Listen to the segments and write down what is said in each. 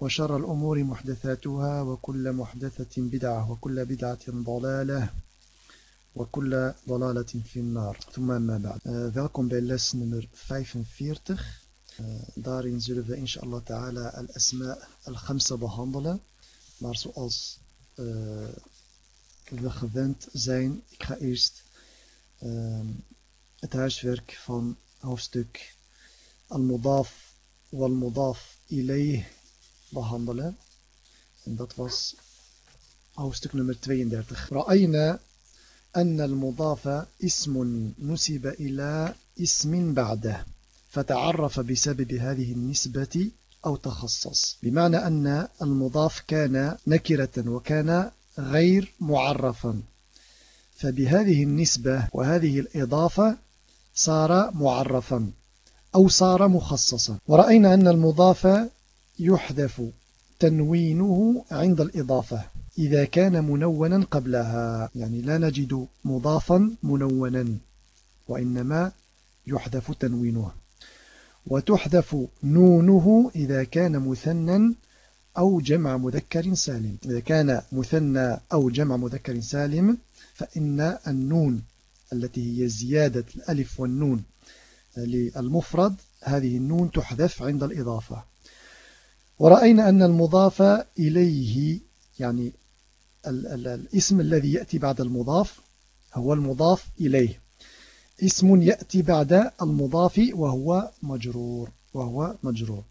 وشر الأمور محدثاتها وكل محدثة بدعة وكل بدعة ضلالة وكل ضلالة في النار ثم ما بعد welkom bij les nummer 45 uh, daarin zullen we inshallah ta'ala al-asma al-khamsa behandelen maar zoals uh, we gewend zijn ik ga eerst uh, het huiswerk van hoofdstuk al-mudaf wal-mudaf ilayh behandelen. En dat was hoofdstuk nummer 32. رأينا أن المضاف اسم نسب إلى اسم بعده فتعرف بسبب هذه النسبة أو تخصص بمعنى أن المضاف كان نكرة وكان غير معرفا فبهذه النسبة وهذه الإضافة صار معرفا أو صار مخصصا ورأينا أن المضاف يحذف تنوينه عند الإضافة إذا كان منونا قبلها يعني لا نجد مضافا منونا وإنما يحذف تنوينه وتحذف نونه إذا كان مثنى أو جمع مذكر سالم. إذا كان مثنى أو جمع مذكر سالم فإن النون التي هي زيادة الألف والنون للمفرد هذه النون تحذف عند الإضافة. ورأينا أن المضاف إليه يعني ال ال الاسم الذي يأتي بعد المضاف هو المضاف إليه. اسم يأتي بعد المضاف وهو مجرور وهو مجرور.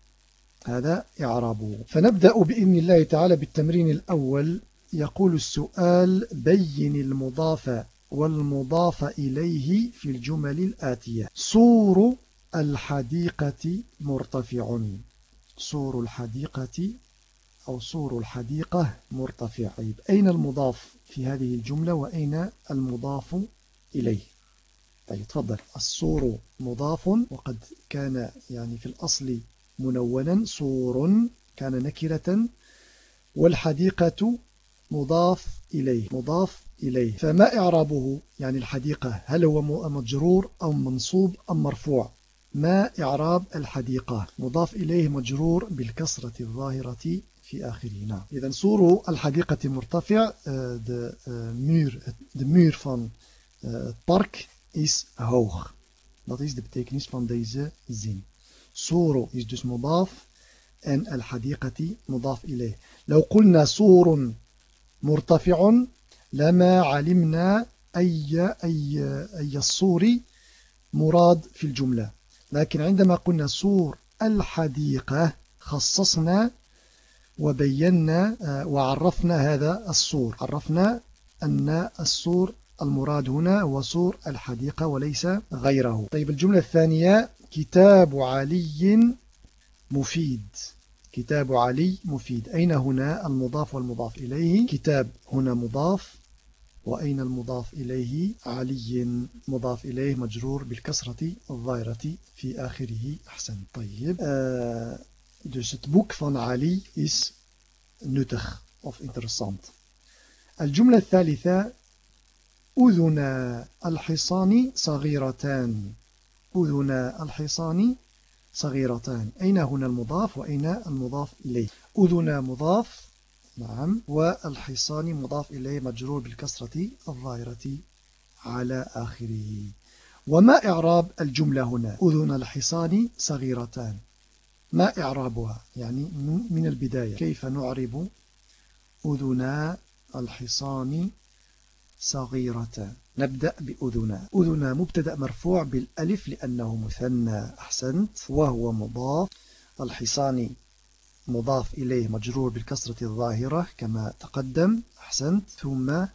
هذا إعرابه فنبدأ بإذن الله تعالى بالتمرين الأول. يقول السؤال بين المضاف والمضاف إليه في الجمل الآتية. سور الحديقة مرتفع. سور الحديقة أو سور الحديقة مرتفع. طيب أين المضاف في هذه الجملة وأين المضاف إليه؟ طيب تفضل. السور مضاف وقد كان يعني في الأصل منونا. سور كان نكرة والحديقة مضاف إليه مضاف إليه. فما إعرابه يعني الحديقة؟ هل هو مجرور أو منصوب أم مرفوع؟ ما إعراب الحديقة؟ مضاف إليه مجرور بالكسرة الظاهرة في آخره إذا صور الحديقة مرتفع muur de muur van het park is hoog dat is de betekenis van deze zin صور is dus مضاف en الحديقة مضاف إليه. لو قلنا صور مرتفع لما علمنا أي أي أي الصور مراد في الجملة. لكن عندما قلنا سور الحديقة خصصنا وبينا آه، وعرفنا هذا السور. عرفنا أن السور المراد هنا هو سور الحديقة وليس غيره. طيب الجملة الثانية كتاب علي مفيد. كتاب علي مفيد. أين هنا المضاف والمضاف إليه؟ كتاب هنا مضاف وأين المضاف إليه؟ علي مضاف إليه مجرور بالكسرة الظاهرة في آخره. أحسن طيب. uh, dus van Ali is nuttig of interessant. الجملة الثالثة أذن الحصان صغيرتان. أذن الحصان صغيرتان. أين هنا المضاف وأين المضاف إليه؟ أذن مضاف نعم. والحصان مضاف إليه مجرور بالكسرة الظاهرة على آخره. وما إعراب الجملة هنا؟ أذن الحصان صغيرتان. ما إعرابها؟ يعني من البداية. كيف نعرب أذن الحصان صغيرتان؟ نبدأ بأذنا أذنا مبتدأ مرفوع بالألف لأنه مثنى. أحسنت. وهو مضاف. الحصان مضاف إليه مجرور بالكسرة الظاهرة كما تقدم. أحسنت. ثم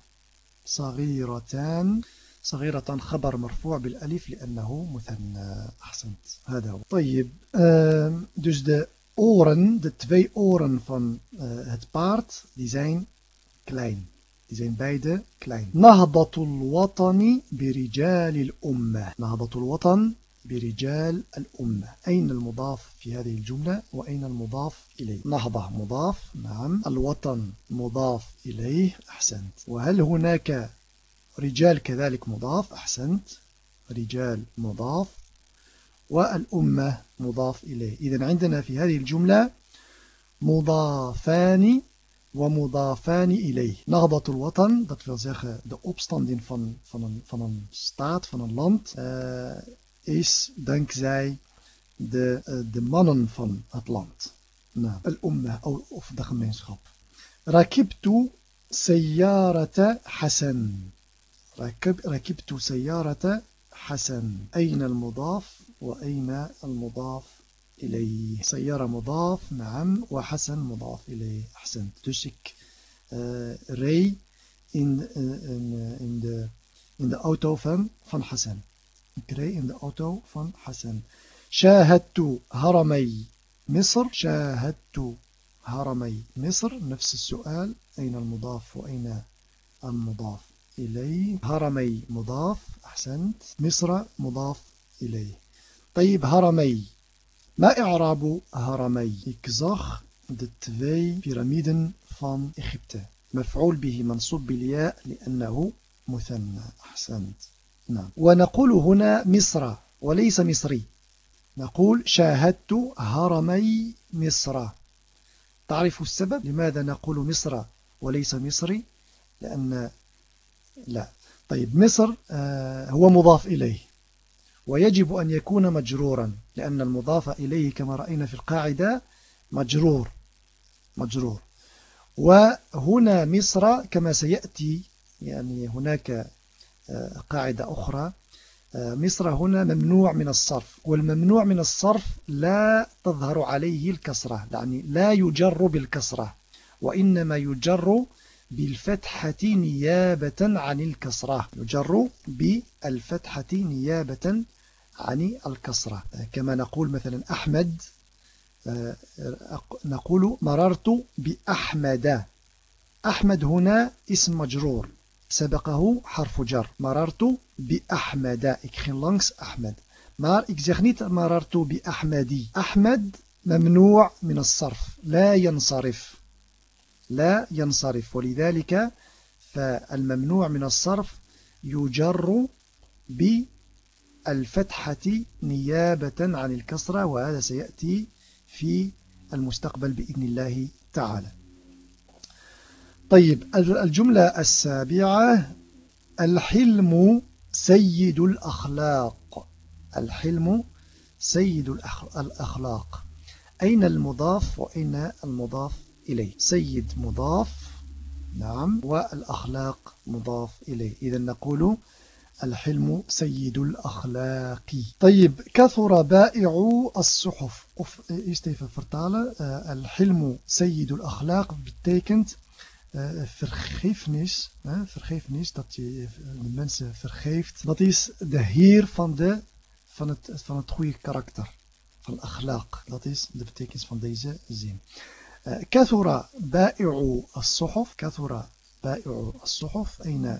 صغيرتان. صغيرة خبر مرفوع بالألف لأنه مثنى. أحسنت. هذا هو. طيب dus de oren de twee oren van het آه، paard die zijn klein die zijn beide klein. نهضة الوطن برجال الأمة. نهضة الوطن برجال الأمة. أين المضاف في هذه الجملة وأين المضاف إليه؟ نهضة مضاف؟ نعم. الوطن مضاف إليه؟ أحسنت. وهل هناك رجال كذلك مضاف؟ أحسنت. رجال مضاف والأمة مضاف إليه. إذن عندنا في هذه الجملة مضافان ومضافان إليه. نهضة الوطن dat wil zeggen de opstanding van, van, een, van een staat, van een land uh, is dankzij de, uh, de mannen van het land. Nou, al-umma of de gemeenschap. Rakibtu sayyarata Hassan. ركبت سيارة حسن أين المضاف وأين المضاف إليه سيارة مضاف نعم وحسن مضاف إليه أحسنت dus ik uh, reed in, in, in, de, in de auto van, van Hassan ik reed in de auto van Hassan. شاهدت هرمي مصر شاهدت هرمي مصر نفس السؤال أين المضاف وأين المضاف إليه هرمي مضاف أحسنت مصر مضاف إليه طيب هرمي ما إعراب هرمي ik zag de twee piramiden van Egypte. مفعول به منصوب بالياء لأنه مثنى أحسنت نعم. ونقول هنا مصر وليس مصري. نقول شاهدت هرمي مصر. تعرف السبب؟ لماذا نقول مصر وليس مصري؟ لأن لا. طيب مصر آه هو مضاف إليه. ويجب أن يكون مجرورا لأن المضاف إليه كما رأينا في القاعدة مجرور. مجرور. وهنا مصر كما سيأتي يعني هناك قاعدة أخرى. آه، مصر هنا ممنوع من الصرف والممنوع من الصرف لا تظهر عليه الكسرة يعني لا يجر بالكسرة وإنما يجر بالفتحة نيابة عن الكسرة يجر بالفتحة نيابة عن الكسرة. كما نقول مثلا أحمد آه، نقول مررت بأحمد. أحمد هنا اسم مجرور. سبقه حرف جر. مررت بأحمد. Ik ging langs أحمد maar ik zeg niet مررت بأحمدي. أحمد ممنوع من الصرف. لا ينصرف. لا ينصرف. ولذلك فالممنوع من الصرف يجر بالفتحة نيابة عن الكسرة وهذا سيأتي في المستقبل بإذن الله تعالى. طيب الجملة السابعة الحلم سيد الأخلاق. الحلم سيد الأخلاق. أين المضاف وأين المضاف إليه؟ سيد مضاف نعم والأخلاق مضاف إليه. إذا نقول الحلم سيد الأخلاق. طيب كثر بائع الصحف. uh, الحلم سيد الأخلاق betekent vergeefnis uh, vergeefnis dat je de mensen vergeeft dat is de heer van, de, van, het, van het goede karakter van akhlaq dat is de betekenis van deze zin كثر بائع الصحف كثر بائع الصحف أين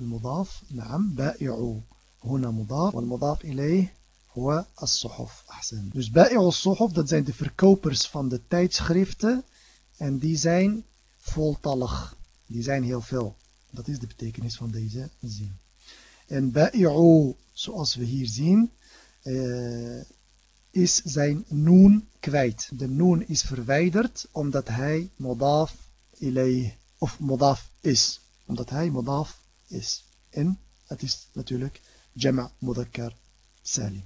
المضاف نعم بائع هنا مضاف والمضاف إليه هو الصحف أحسن dus بائع الصحف dat zijn de verkopers van de tijdschriften en die zijn voltallig die zijn heel veel dat is de betekenis van deze zin en ba'i'u zoals we hier zien uh, is zijn noon kwijt. De noon is verwijderd omdat hij modaf ilay of modaf is. Omdat hij modaf is. En het is natuurlijk jama' mudakkar salim.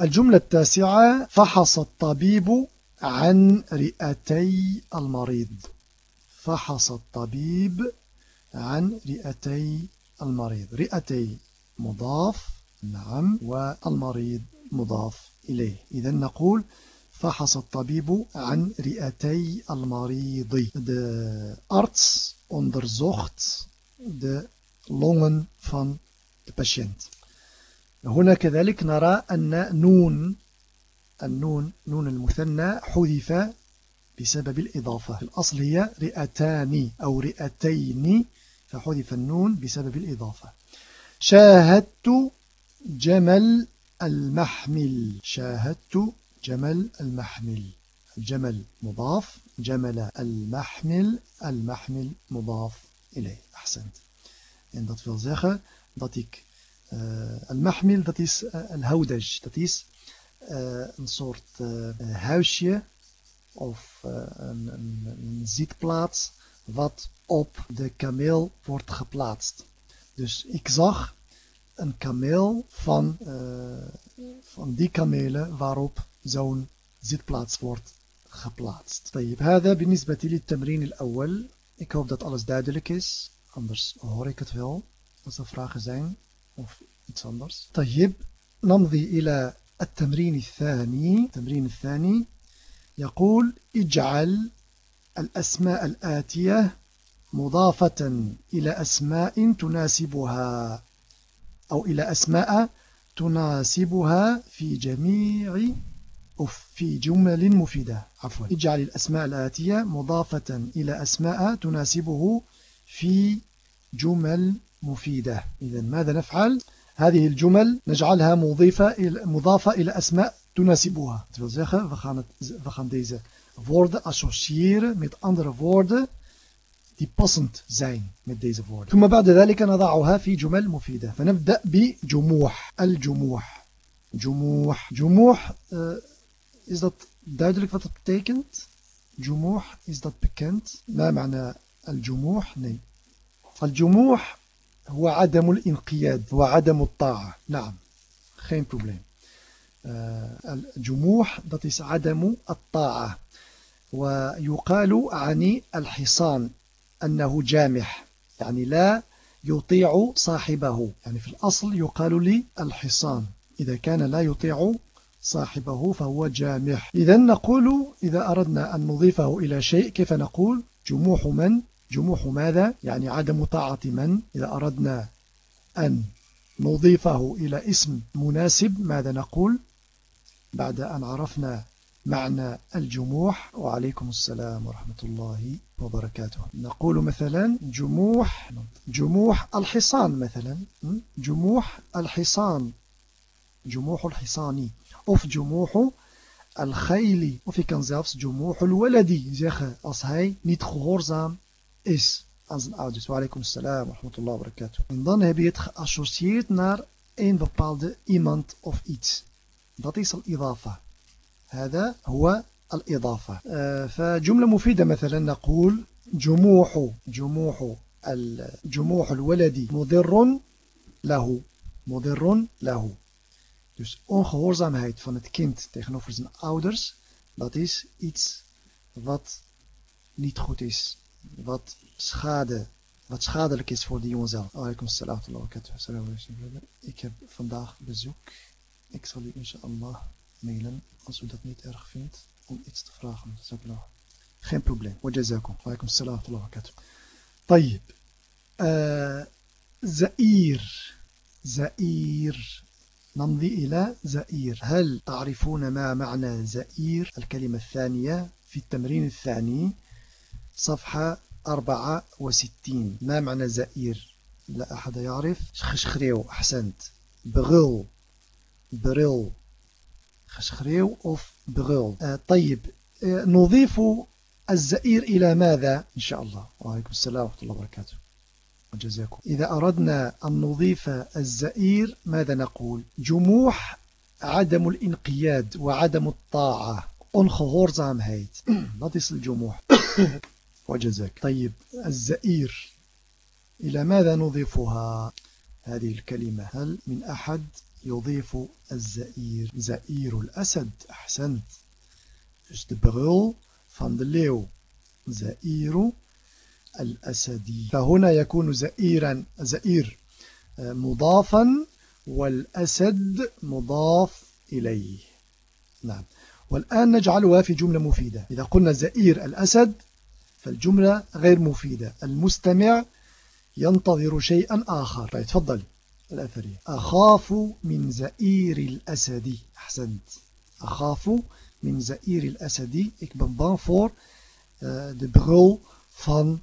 الجملة التاسعة فحص الطبيب عن رئتي المريض. فحص الطبيب عن رئتي المريض. رئتي مضاف نعم والمريض مضاف إليه. إذا نقول فحص الطبيب عن رئتي المريض. de arts onderzocht de longen van de patiënt. هنا كذلك نرى أن نون النون نون المثنى حذف بسبب الإضافة. الأصل هي رئتان أو رئتين فحذف النون بسبب الإضافة. شاهدت جمل المحمل. شاهدت جمل المحمل. الجمل مضاف جمل المحمل المحمل مضاف إليه. أحسنت. En dat wil zeggen dat al-mahmil, dat is uh, is uh, een soort huisje of een, een, een zitplaats wat op de kameel wordt geplaatst. Dus ik zag een kameel van, van die kamelen waarop zo'n zitplaats wordt geplaatst. طيب هذا بالنسبة للتمرين الأول. Ik hoop dat alles duidelijk is. Anders hoor ik het wel. Als er vragen zijn of iets anders. طيب نمضي إلى التمرين الثاني التمرين الثاني يقول اجعل الأسماء الآتية مضافة إلى أسماء تناسبها أو إلى أسماء تناسبها في جميع أو في جمل مفيدة. عفوا. اجعل الأسماء الآتية مضافة إلى أسماء تناسبه في جمل مفيدة. إذا ماذا نفعل؟ هذه الجمل نجعلها مضيفة مضافة إلى أسماء تناسبها. تقول زخة، فخان فخان ورد وورد مت أندر ورد دي باسنت زين مت ديزه وورد. ثم بعد ذلك نضعها في جمل مفيدة. فنبدأ بجموح الجموح جموح جموح. Uh, is that duidelijk wat het betekent? جموح is that bekend? ما معنى الجموح؟ نعم. الجموح هو عدم الانقياد هو عدم الطاعة. نعم. geen probleem الجموح dat عدم الطاعة. ويقال عن الحصان أنه جامح يعني لا يطيع صاحبه. يعني في الأصل يقال لي الحصان. إذا كان لا يطيع صاحبه فهو جامح. إذا نقول إذا أردنا أن نضيفه إلى شيء كيف نقول؟ جموح من جموح ماذا؟ يعني عدم طاعة من؟ إذا أردنا أن نضيفه إلى اسم مناسب ماذا نقول؟ بعد أن عرفنا معنى الجموح وعليكم السلام ورحمة الله وبركاته. نقول مثلا جموح جموح الحصان مثلا. جموح الحصان جموح الحصاني of جموح الخيل. of je kan جموح الولدي als hij niet gehoorzaam is aan zijn ouders. Wa alaikum salam wa rahmatullahi wa barakatuh. En dan heb je het geassocieerd naar een bepaalde iemand of iets. Dat is al-idafa. هذا هو الإضافة فجملة مفيدة مثلا نقول جموح جموح الجموح الولد مضر له مضر له Dus ongehoorzaamheid van het kind tegenover zijn ouders, dat is iets wat niet goed is wat schade, wat schadelijk is voor de jongen zelf. Alaikum salam Ik heb vandaag bezoek. Ik zal u inshallah mailen als u dat niet erg vindt om iets te vragen. Geen probleem. Wajazakum. Alaikum salam wa barakatuh. طيب زئير زئير نمضي إلى زئير هل تعرفون ما معنى زئير الكلمة الثانية في التمرين الثاني صفحة 64 ما معنى زئير لا أحد يعرف. خشخريو أحسنت. بغل برل. خشخريو أوف بغل. آه طيب. آه نضيف الزئير إلى ماذا؟ إن شاء الله. وعليكم السلام ورحمة الله وبركاته. وجزاكم إذا أردنا أن نضيف الزئير ماذا نقول؟ جموح عدم الانقياد وعدم الطاعة. ongehoorzaamheid dat is الجموح وجزاك. طيب الزئير إلى ماذا نضيفها؟ هذه الكلمة هل من أحد يضيف الزئير؟ زئير الأسد أحسنت. Dus de brul van de leeuw زئير الأسدي فهنا يكون زئيرا زئير مضافا والأسد مضاف إليه. نعم. والآن نجعلها في جملة مفيدة. إذا قلنا زئير الأسد فالجملة غير مفيدة. المستمع ينتظر شيئا آخر. طيب تفضل. الأثرية. أخاف من زئير الأسد. أحسنت. Akhafu min Zair al-Asadi. Ik ben bang voor uh, de brul van.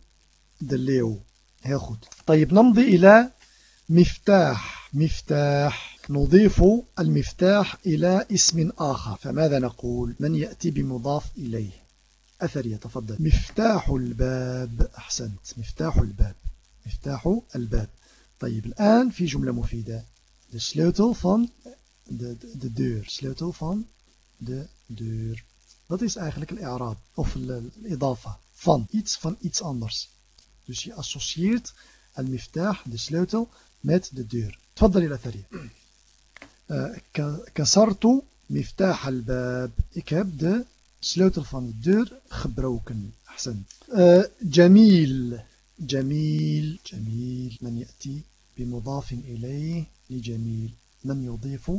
طيب نمضي إلى مفتاح. مفتاح. نضيف المفتاح إلى اسم آخر. فماذا نقول؟ من يأتي بمضاف إليه؟ أثري تفضل مفتاح الباب أحسنت مفتاح الباب مفتاح الباب طيب الآن في جملة مفيدة de sleutel van de, de, de deur sleutel van de deur dat is eigenlijk الإعراب of الإضافة van iets van iets anders dus je associeert المفتاح de sleutel met de deur تفضل إلى ثري كسرت مفتاح الباب ik heb de sleutel van de deur gebroken أحسن جميل جميل جميل من يأتي بمضاف إليه لجميل من يضيف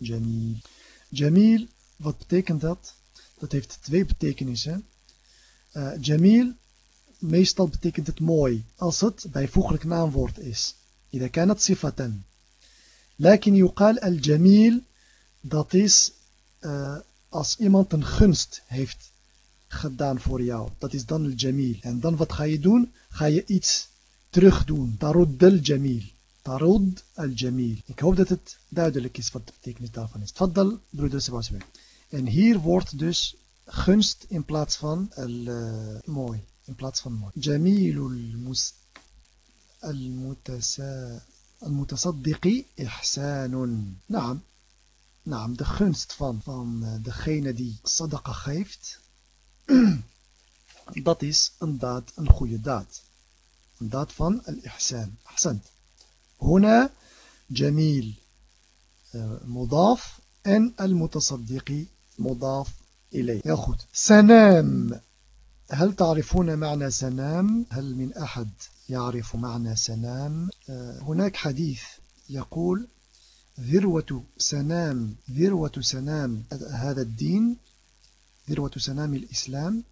جميل جميل wat betekent dat? dat heeft twee betekenissen uh, Jamil meestal betekent het mooi als het bijvoeglijk naamwoord is إذا كانت صفة لكن يقال الجميل dat is uh, als iemand een gunst heeft gedaan voor jou. Dat is dan al-jamil. En dan wat ga je doen? Ga je iets terug doen. Tarud al-jamil. Tarud al-jamil. Ik hoop dat het duidelijk is wat de betekenis daarvan is. Tfaddal, broeder Sebastian. En hier wordt dus gunst in plaats van al, uh, mooi. In plaats van mooi. Jamilul mus المتصدق إحسان نعم نعم de gunst van, van degene die sadaqa geeft dat is een daad, een goede daad. Een daad van al-ihsan. Ahsant. Huna jamil مضاف en المتصدق مضاف إليه. Heel goed. سنام. هل تعرفون معنى سنام؟ هل من أحد يعرف معنى سنام؟ هناك حديث يقول ذروة سنام ذروة سنام هذا الدين ذروة سنام الإسلام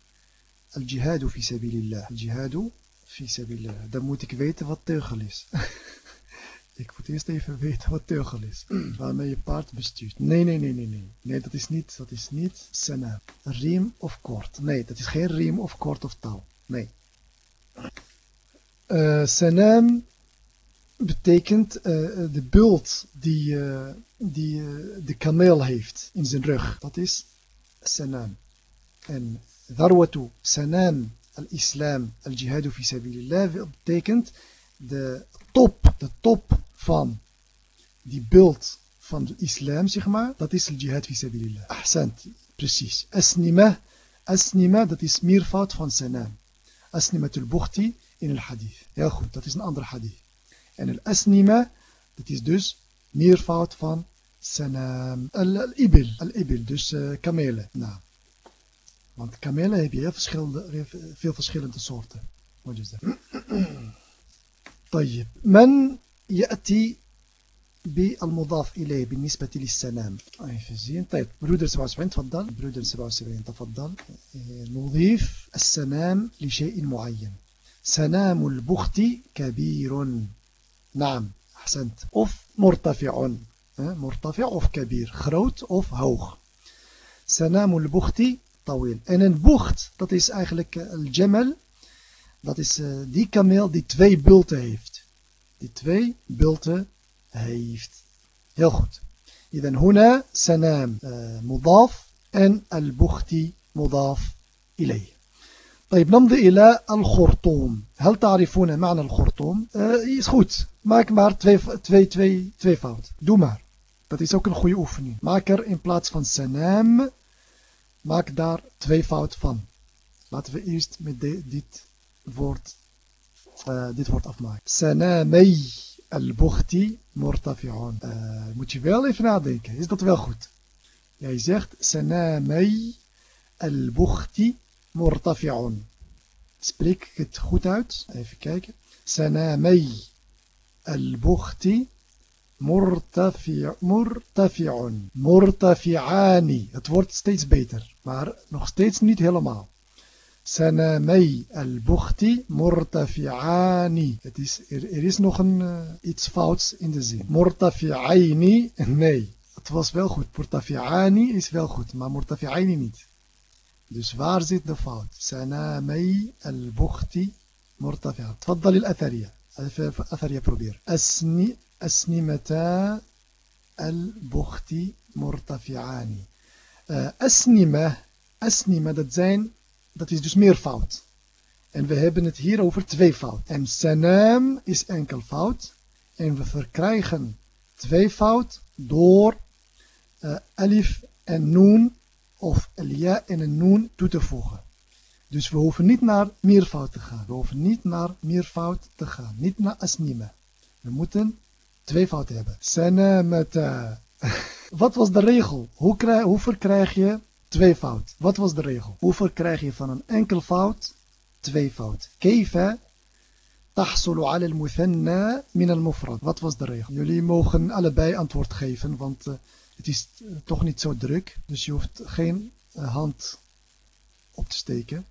الجهاد في سبيل الله الجهاد في سبيل الله dan moet ik weten wat teugel is ik moet eerst even weten wat teugel is waarmee je paard bestuurt nee nee nee nee nee nee dat is niet dat is niet sana riem of kort nee dat is geen riem of kort of touw nee uh, sanam betekent uh, de bult die, eh, die eh, de kameel heeft in zijn rug. Dat is sanam. En darwatu sanam al-islam al-jihadu fi sabilillah betekent de top, de top van die bult van de islam, zeg maar. Dat is al-jihad fi sabilillah. Ahsant, precies. Asnima, asnima dat is meervoud van sanam. Asnimatul bukhti in al-hadith. Ja, goed, dat is een ander hadith. En al-asnima, dat is dus meervoud van sanam. Al-ibil, al-ibil, dus uh, kamelen. Nou. Want kamelen heb je heel verschillende, veel verschillende soorten. طيب من يأتي بالمضاف إليه بالنسبة للسلام zien طيب broeder 77 تفضل broeder 77 تفضل نضيف السنام لشيء معين سنام البخت كبير نعم أحسنت of مرتفع مرتفع of كبير groot of hoog سنام البخت طويل. En een بخت, dat is eigenlijk جمل. Dat is uh, die kameel die twee bulten heeft. Die twee bulten heeft. Heel goed. إذن هنا سنام مضاف أن البختي مضاف إليه طيب نمضي إلى الخرطوم هل تعرفون معنى الخرطوم is goed maak maar twee, twee, twee, twee fout doe maar dat is ook een goede oefening maak er in plaats van sanam Maak daar twee fout van. Laten we eerst met de, dit woord uh, dit woord afmaken. Sanamei al-bukhti murtafi'un. Uh, moet je wel even nadenken. Is dat wel goed? Jij zegt sanamei al-bukhti Murtafi'un. Spreek het goed uit? Even kijken. Sanamei al-Bukhti murtafi'un. مرتفعان Het wordt steeds beter, maar nog steeds niet helemaal. Sanamei مرتفعان het is Er is nog een, eh, iets fouts in de zin. Murtafi'aini, nee. Het was wel goed. Murtafi'ani is wel goed, maar murtafi'aini niet. Dus waar zit de fout? Sanamei al-bukhti murtafi'a. تفضل الأثرية. أثرية probeer. أسني أسنمتا البخت مرتفعان. أسنمة أسنمة dat zijn dat is dus meervoud. En we hebben het hier over tweevoud. En sanam is enkelvoud. En we verkrijgen tweevoud door uh, alif en noon of lia en een noen toe te voegen. Dus we hoeven niet naar meervoud te gaan. We hoeven niet naar meervoud te gaan. Niet naar asnime. We moeten twee fouten hebben. Sene met... Eh, wat was de regel? Hoe, krijg, hoe verkrijg je tweevoud? Wat was de regel? Hoe verkrijg je van een enkel fout twee fout? tahsulu al al muthanna min al. Wat was de regel? Jullie mogen allebei antwoord geven, want... Eh, het is toch niet zo druk. Dus je hoeft geen uh, hand op te steken.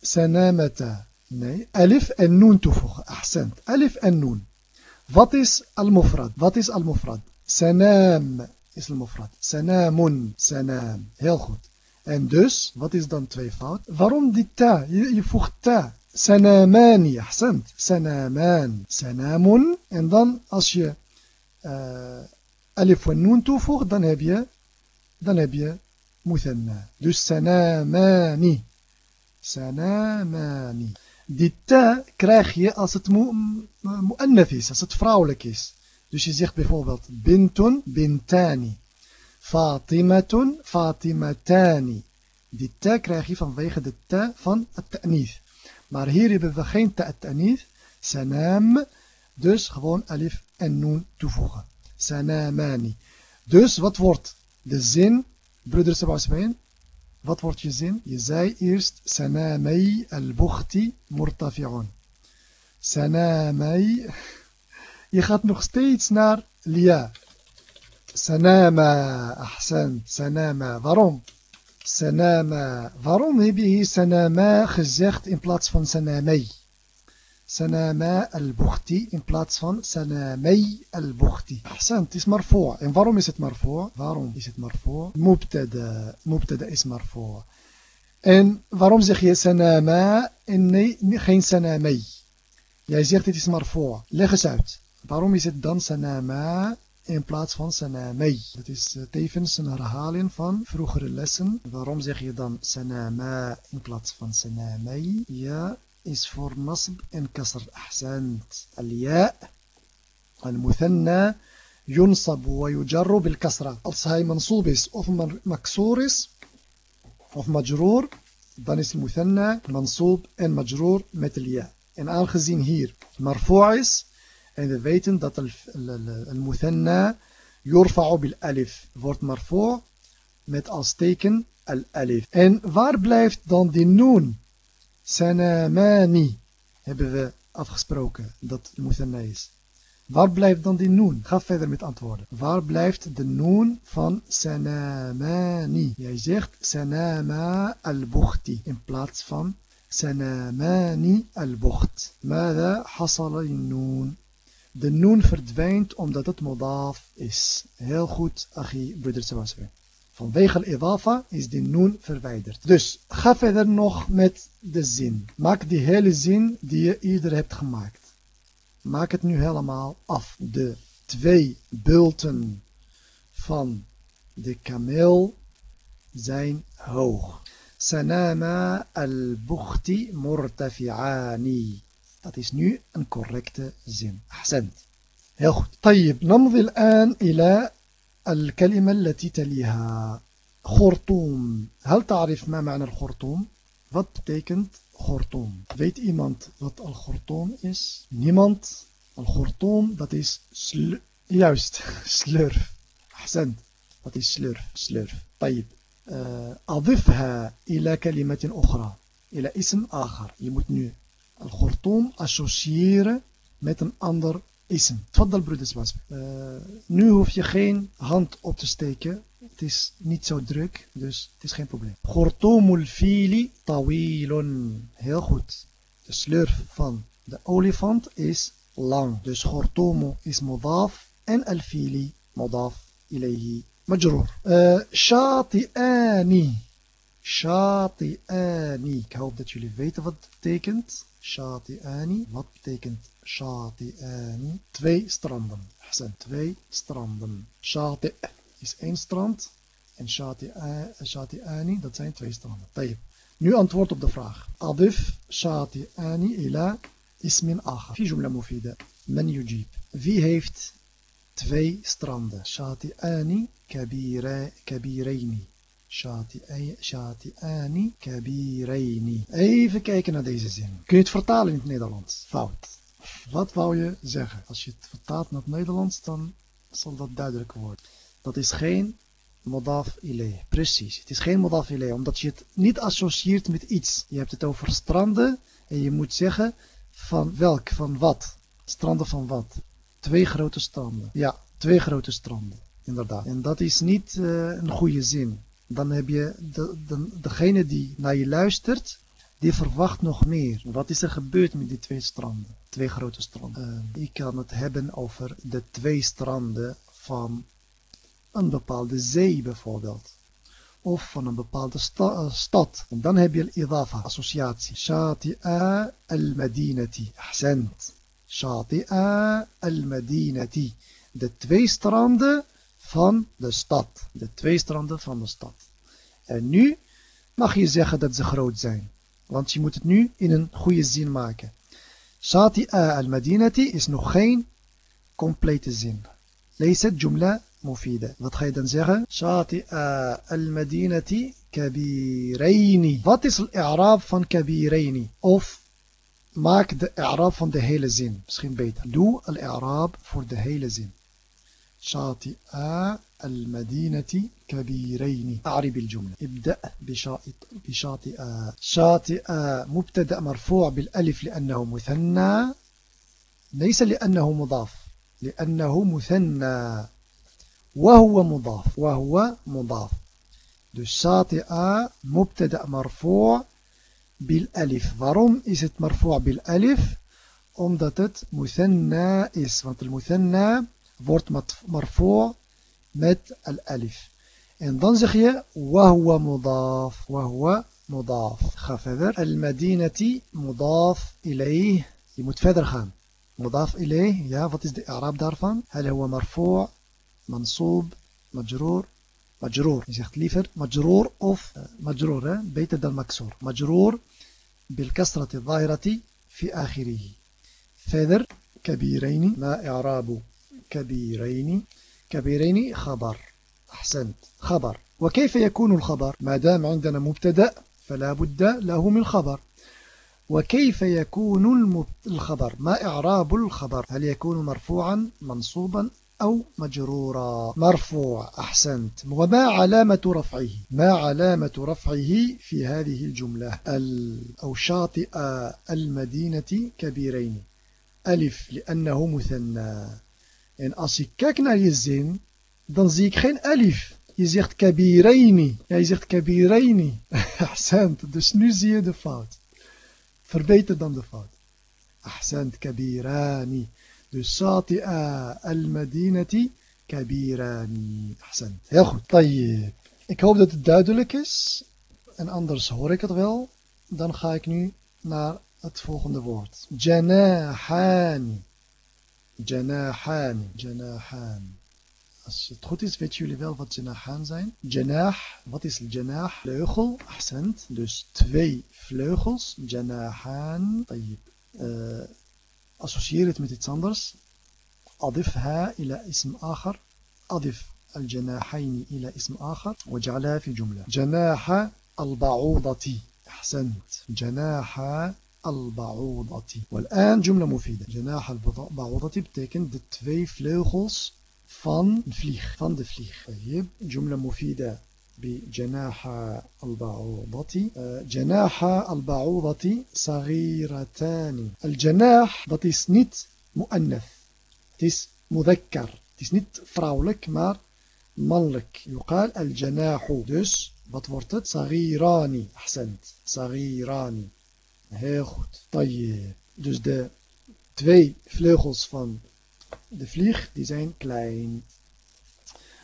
Sanamata. Nee. Alif en noon toevoegen. Ahsend. Alif en noon. Wat is al-mufrad? Wat is al-mufrad? Sanam is al-mufrad. Sanamun. Sanam. Heel goed. En dus, wat is dan tweevoud? Waarom die ta? Je, je voegt ta. Sanamani, ahsend. Sanaman. Sanamun. En dan als je uh, alif en noon toevoegt, dan heb je, dan heb je muthanna. Dus sanamani. Sanamani. Die ta krijg je als het mu'annath is, als het vrouwelijk is. Dus je zegt bijvoorbeeld bintun, bintani. Fatimatun, fatimatani. Die ta krijg je vanwege de ta van het ta'nith. Maar hier hebben we geen ta ta'nith. Sanam. Dus gewoon alif en noon toevoegen. Sanamani. Dus wat wordt de zin, broeders en wat wordt je zin? Je zei eerst Sanamei al-Bukhti murtafi'un. Sanamei. Je gaat nog steeds naar Lia. Sanama. Ahsan. Sanama. Waarom? Sanama. Waarom heb je hier Sanama gezegd in plaats van Sanamei? Sanama al-Bukhti in plaats van Sanamei al-Bukhti. Ahsan, het is marfoa. En waarom is het marfoa? Waarom is het marfoa? Mubtada. Mubtada is marfoa. En waarom zeg je Sanama en nee, geen Sanamei? Jij zegt het is marfoa. Leg eens uit. Waarom is het dan Sanama in plaats van Sanamei? Dat is tevens een herhaling van vroegere lessen. Waarom zeg je dan Sanama in plaats van Sanamei? Ja, is voor nasb en kasr. Ahsant. Al-ya, al-muthanna, yujarru bil kasra. Als hij mansoob is of maksoor is, of majroor, dan is muthanna mansoob en majroor met al-ya. En aangezien hier marfu' is, en we weten dat yurfa'u bil alif wordt marfu' met als teken al-alif. En waar blijft dan die noon? Sanamani hebben we afgesproken dat muthanna is. Waar blijft dan die noon? Ga verder met antwoorden. Waar blijft de noon van sanamani? Jij zegt sanama al-bukhti in plaats van sanamani al-bukht. Mada hasala noon? De noon verdwijnt omdat het modaf is. Heel goed, Achi, broeder Sawaswe. Vanwege al-idafa is die noon verwijderd. Dus ga verder nog met de zin. Maak die hele zin die je eerder hebt gemaakt. Maak het nu helemaal af. De twee bulten van de kameel zijn hoog. Sanama al-bukhti murtafi'ani. Dat is nu een correcte zin. Ahsend. Heel goed. طيب نمضي الآن إلى الكلمة التي تليها خرطوم هل تعرف ما معنى الخرطوم؟ wat betekent خرطوم؟ weet iemand wat al خرطوم is؟ niemand al خرطوم dat is sl juist slurf حسن dat is slurf slurf طيب آه، أضفها إلى كلمة أخرى إلى اسم آخر يمتنو الخرطوم associëren متن أندر ism. Tfaddal broeders was. Uh, nu hoef je geen hand op te steken. Het is niet zo druk, dus het is geen probleem. Khurtumul fili tawilun. Heel goed. De slurf van de olifant is lang. Dus khurtumu is modaf en al-fili modaf إليه مجرور uh, شاطئان شاطئان ik hoop dat jullie weten wat het betekent شاطئان wat betekent Shati'an. Twee stranden. Zijn twee stranden. Shati' is één strand. En Shati'ani, eh, dat zijn twee stranden. Tayyip. Nu antwoord op de vraag. Adif Shati'ani ila ismin acha. Fi jumla mufida. Men yujib. Wie heeft twee stranden? Shati'ani kabireini. Shati'ani eh, kabireini. Even kijken naar deze zin. Kun je het vertalen in het Nederlands? Fout wat wou je zeggen als je het vertaalt naar het Nederlands dan zal dat duidelijk worden dat is geen modaf ilay. Precies, het is geen modaf ilay, omdat je het niet associeert met iets. Je hebt het over stranden en je moet zeggen van welk, van wat. Stranden van wat. Twee grote stranden. Ja, twee grote stranden, inderdaad. En dat is niet uh, een goede zin. Dan heb je de, de, degene die naar je luistert, die verwacht nog meer. Wat is er gebeurd met die twee stranden? Twee grote stranden. Uh, ik kan het hebben over de twee stranden van een bepaalde zee bijvoorbeeld. Of van een bepaalde uh, stad. En dan heb je al-idafa, associatie. Shati'a al-madinati. Ahsend. Shati'a al-madinati. De twee stranden van de stad. De twee stranden van de stad. En nu mag je zeggen dat ze groot zijn. Want je moet het nu in een goede zin maken. Shati'a al-Madinati is nog geen complete zin. Lees het jumla Mufide. Wat ga je dan zeggen? Shati'a al-Madinati kabiraini. Wat is al-i'raab van kabiraini? Of maak de i'raab van de hele zin. Misschien beter. Doe al-i'raab voor de hele zin. Sati'a المدينة كبيرين أعرب الجملة ابدأ بشاطئ شاطئ مبتدأ مرفوع بالألف لأنه مثنى ليس لأنه مضاف لأنه مثنى وهو مضاف وهو مضاف marfu' bil alif. Waarom is het marfu' bil alif? Omdat het muthanna is. Want muthanna wordt marfu' met al alif. En dan zeg je wahwa mudaf. Wahwa mudaf. Ga verder. Al madinati mudaf ilayh. Je moet verder gaan. Mudaf ilayh. Ja, wat is de Arab daarvan? Hal huwa marfu' منصوب مجرور مجرور je zegt liever مجرور of مجرور hè? beter dan مكسور مجرور بالكسرة الظاهرة في آخره فذر كبيرين ما إعراب كبيرين كبيرين خبر. أحسنت. خبر. وكيف يكون الخبر؟ ما دام عندنا مبتدا فلا بد له من خبر. وكيف يكون الخبر؟ ما إعراب الخبر؟ هل يكون مرفوعا منصوبا أو مجرورا؟ مرفوع. أحسنت. وما علامة رفعه؟ ما علامة رفعه في هذه الجملة؟ أو شاطئ المدينة كبيرين. ألف لأنه مثنى. En als ik kijk naar je zin, dan zie ik geen alif. Je zegt kabiraini. Ja, je zegt kabiraini. Ahsend. Dus nu zie je de fout. Verbeter dan de fout. Ahsend kabirani. Dus Sati'a al-Madinati Kabirani. Ahsan. Heel goed. Tayyip. Ik hoop dat het duidelijk is. En anders hoor ik het wel. Dan ga ik nu naar het volgende woord. Janahani. Janahani. Janahani. Als het goed is, weten jullie wel wat janahan zijn. Janah, wat is janah? Vleugel, accent. Dus twee vleugels. Janahan. Uh, associeer het met iets anders أضفها إلى اسم آخر أضف الجناحين إلى اسم آخر واجعلها في جملة جناح البعوضة أحسنت جناح البعوضة. والآن جملة مفيدة. جناح البعوضة betekent de twee vleugels een vlieg. Van de طيب. جملة مفيدة بجناح البعوضة. جناح البعوضة صغيرتان. الجناح is niet مؤنث. Is مذكر. Is niet vrouwelijk maar mannelijk. يقال الجناح. Wat wordt het? صغيران. أحسنت. صغيران. Heel goed. Dus de twee vleugels van de vlieg, die zijn klein.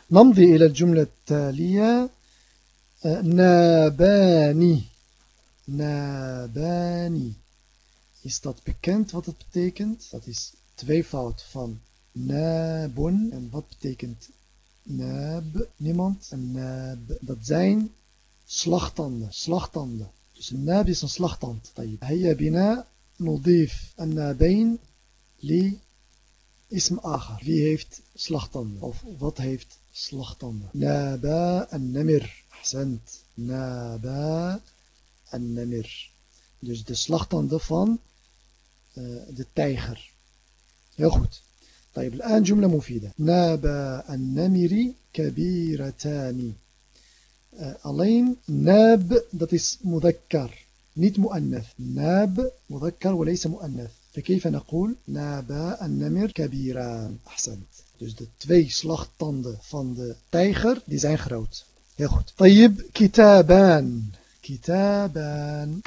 Nam Namdi ila jumla taliya eh, nabani. Nabani. Is dat bekend wat het betekent? Dat is tweevoud van nabun. En wat betekent nab? Niemand. En dat zijn slachtanden, slachtanden. Nab is een slagtand. هيا بنا نضيف النابين لاسم آخر. Wie heeft slagtanden? Of wat heeft slagtanden? Naba en namir. Ahsend. Naba النمر dus de slachtanden van uh, de tijger heel goed طيب الآن جملة مفيدة نابا النمر كبيرتان uh, alleen ناب dat is مذكر niet مؤنث ناب مذكر وليس مؤنث فكيف نقول نابا النمر كبيران أحسنت dus de twee slagtanden van de tijger die zijn groot heel goed طيب كتابان Kitaban.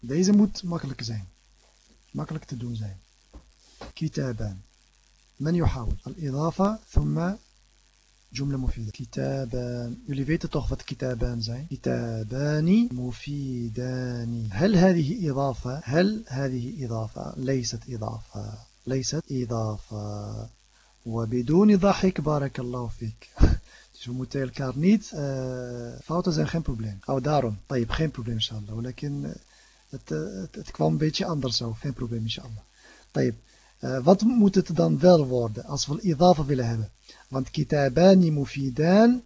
Deze moet makkelijk zijn. Makkelijk te doen zijn. Kitaban. من يحاول الإضافة ثم جملة مفيدة كتابان jullie weten toch wat كتابان zijn كتابان مفيدان هل هذه إضافة هل هذه إضافة ليست إضافة ليست إضافة وبدون ضحك بارك الله فيك Dus we moeten elkaar niet... Uh, fouten zijn geen probleem. Oh, daarom. طيب, geen probleem, inshallah. Uh, het, uh, het, het kwam een beetje anders zo. Geen probleem, inshallah. طيب. Uh, wat moet het dan wel worden als we idafa willen hebben? Want kitabani mufidan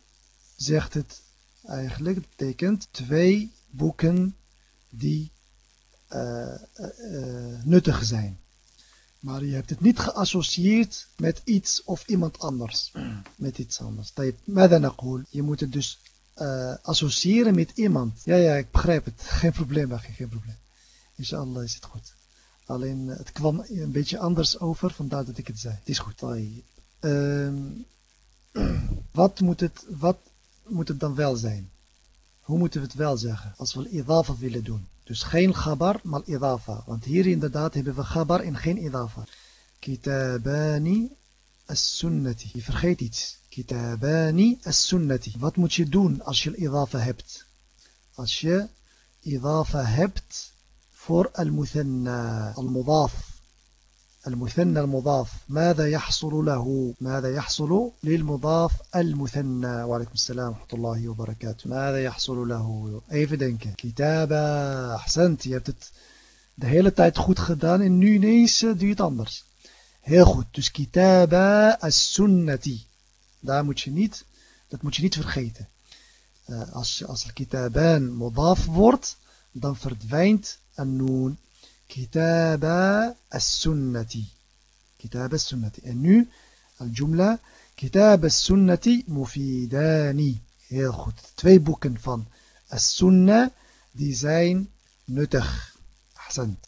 zegt het eigenlijk, betekent twee boeken die uh, uh, nuttig zijn. Maar je hebt het niet geassocieerd met iets of iemand anders. Met iets anders. Je moet het dus uh, associëren met iemand. Ja, ja, ik begrijp het. Geen probleem, geen probleem. Inshallah is het goed. Alleen, het kwam een beetje anders over, vandaar dat ik het zei. Het is goed. wat, moet het, wat moet het dan wel zijn? Hoe moeten we het wel zeggen? Als we idafa willen doen. Dus geen gabar, maar idafa. Want hier inderdaad hebben we gabar en geen idafa. Kitabani as-sunnati. Je vergeet iets. Kitabani as-sunnati. Wat moet je doen als je idafa hebt? Als je idafa hebt voor al-muthanna, al-mudaf. المثنى المضاف ماذا يحصل له ماذا يحصل للمضاف المثنى وعليكم السلام ورحمة الله وبركاته ماذا يحصل له even denken كتابة أحسنت je hebt het de hele tijd goed gedaan en nu ineens doe je het anders heel goed dus kitaba as-sunnati daar moet je niet dat moet je niet vergeten uh, als, als kitaban modaf wordt dan verdwijnt een Kitaba as-sunnati. Kitaba as-sunnati. En nu, al-jumla, Kitab as-sunnati mufidani. Heel goed. Twee boeken van as-sunna, die zijn nuttig.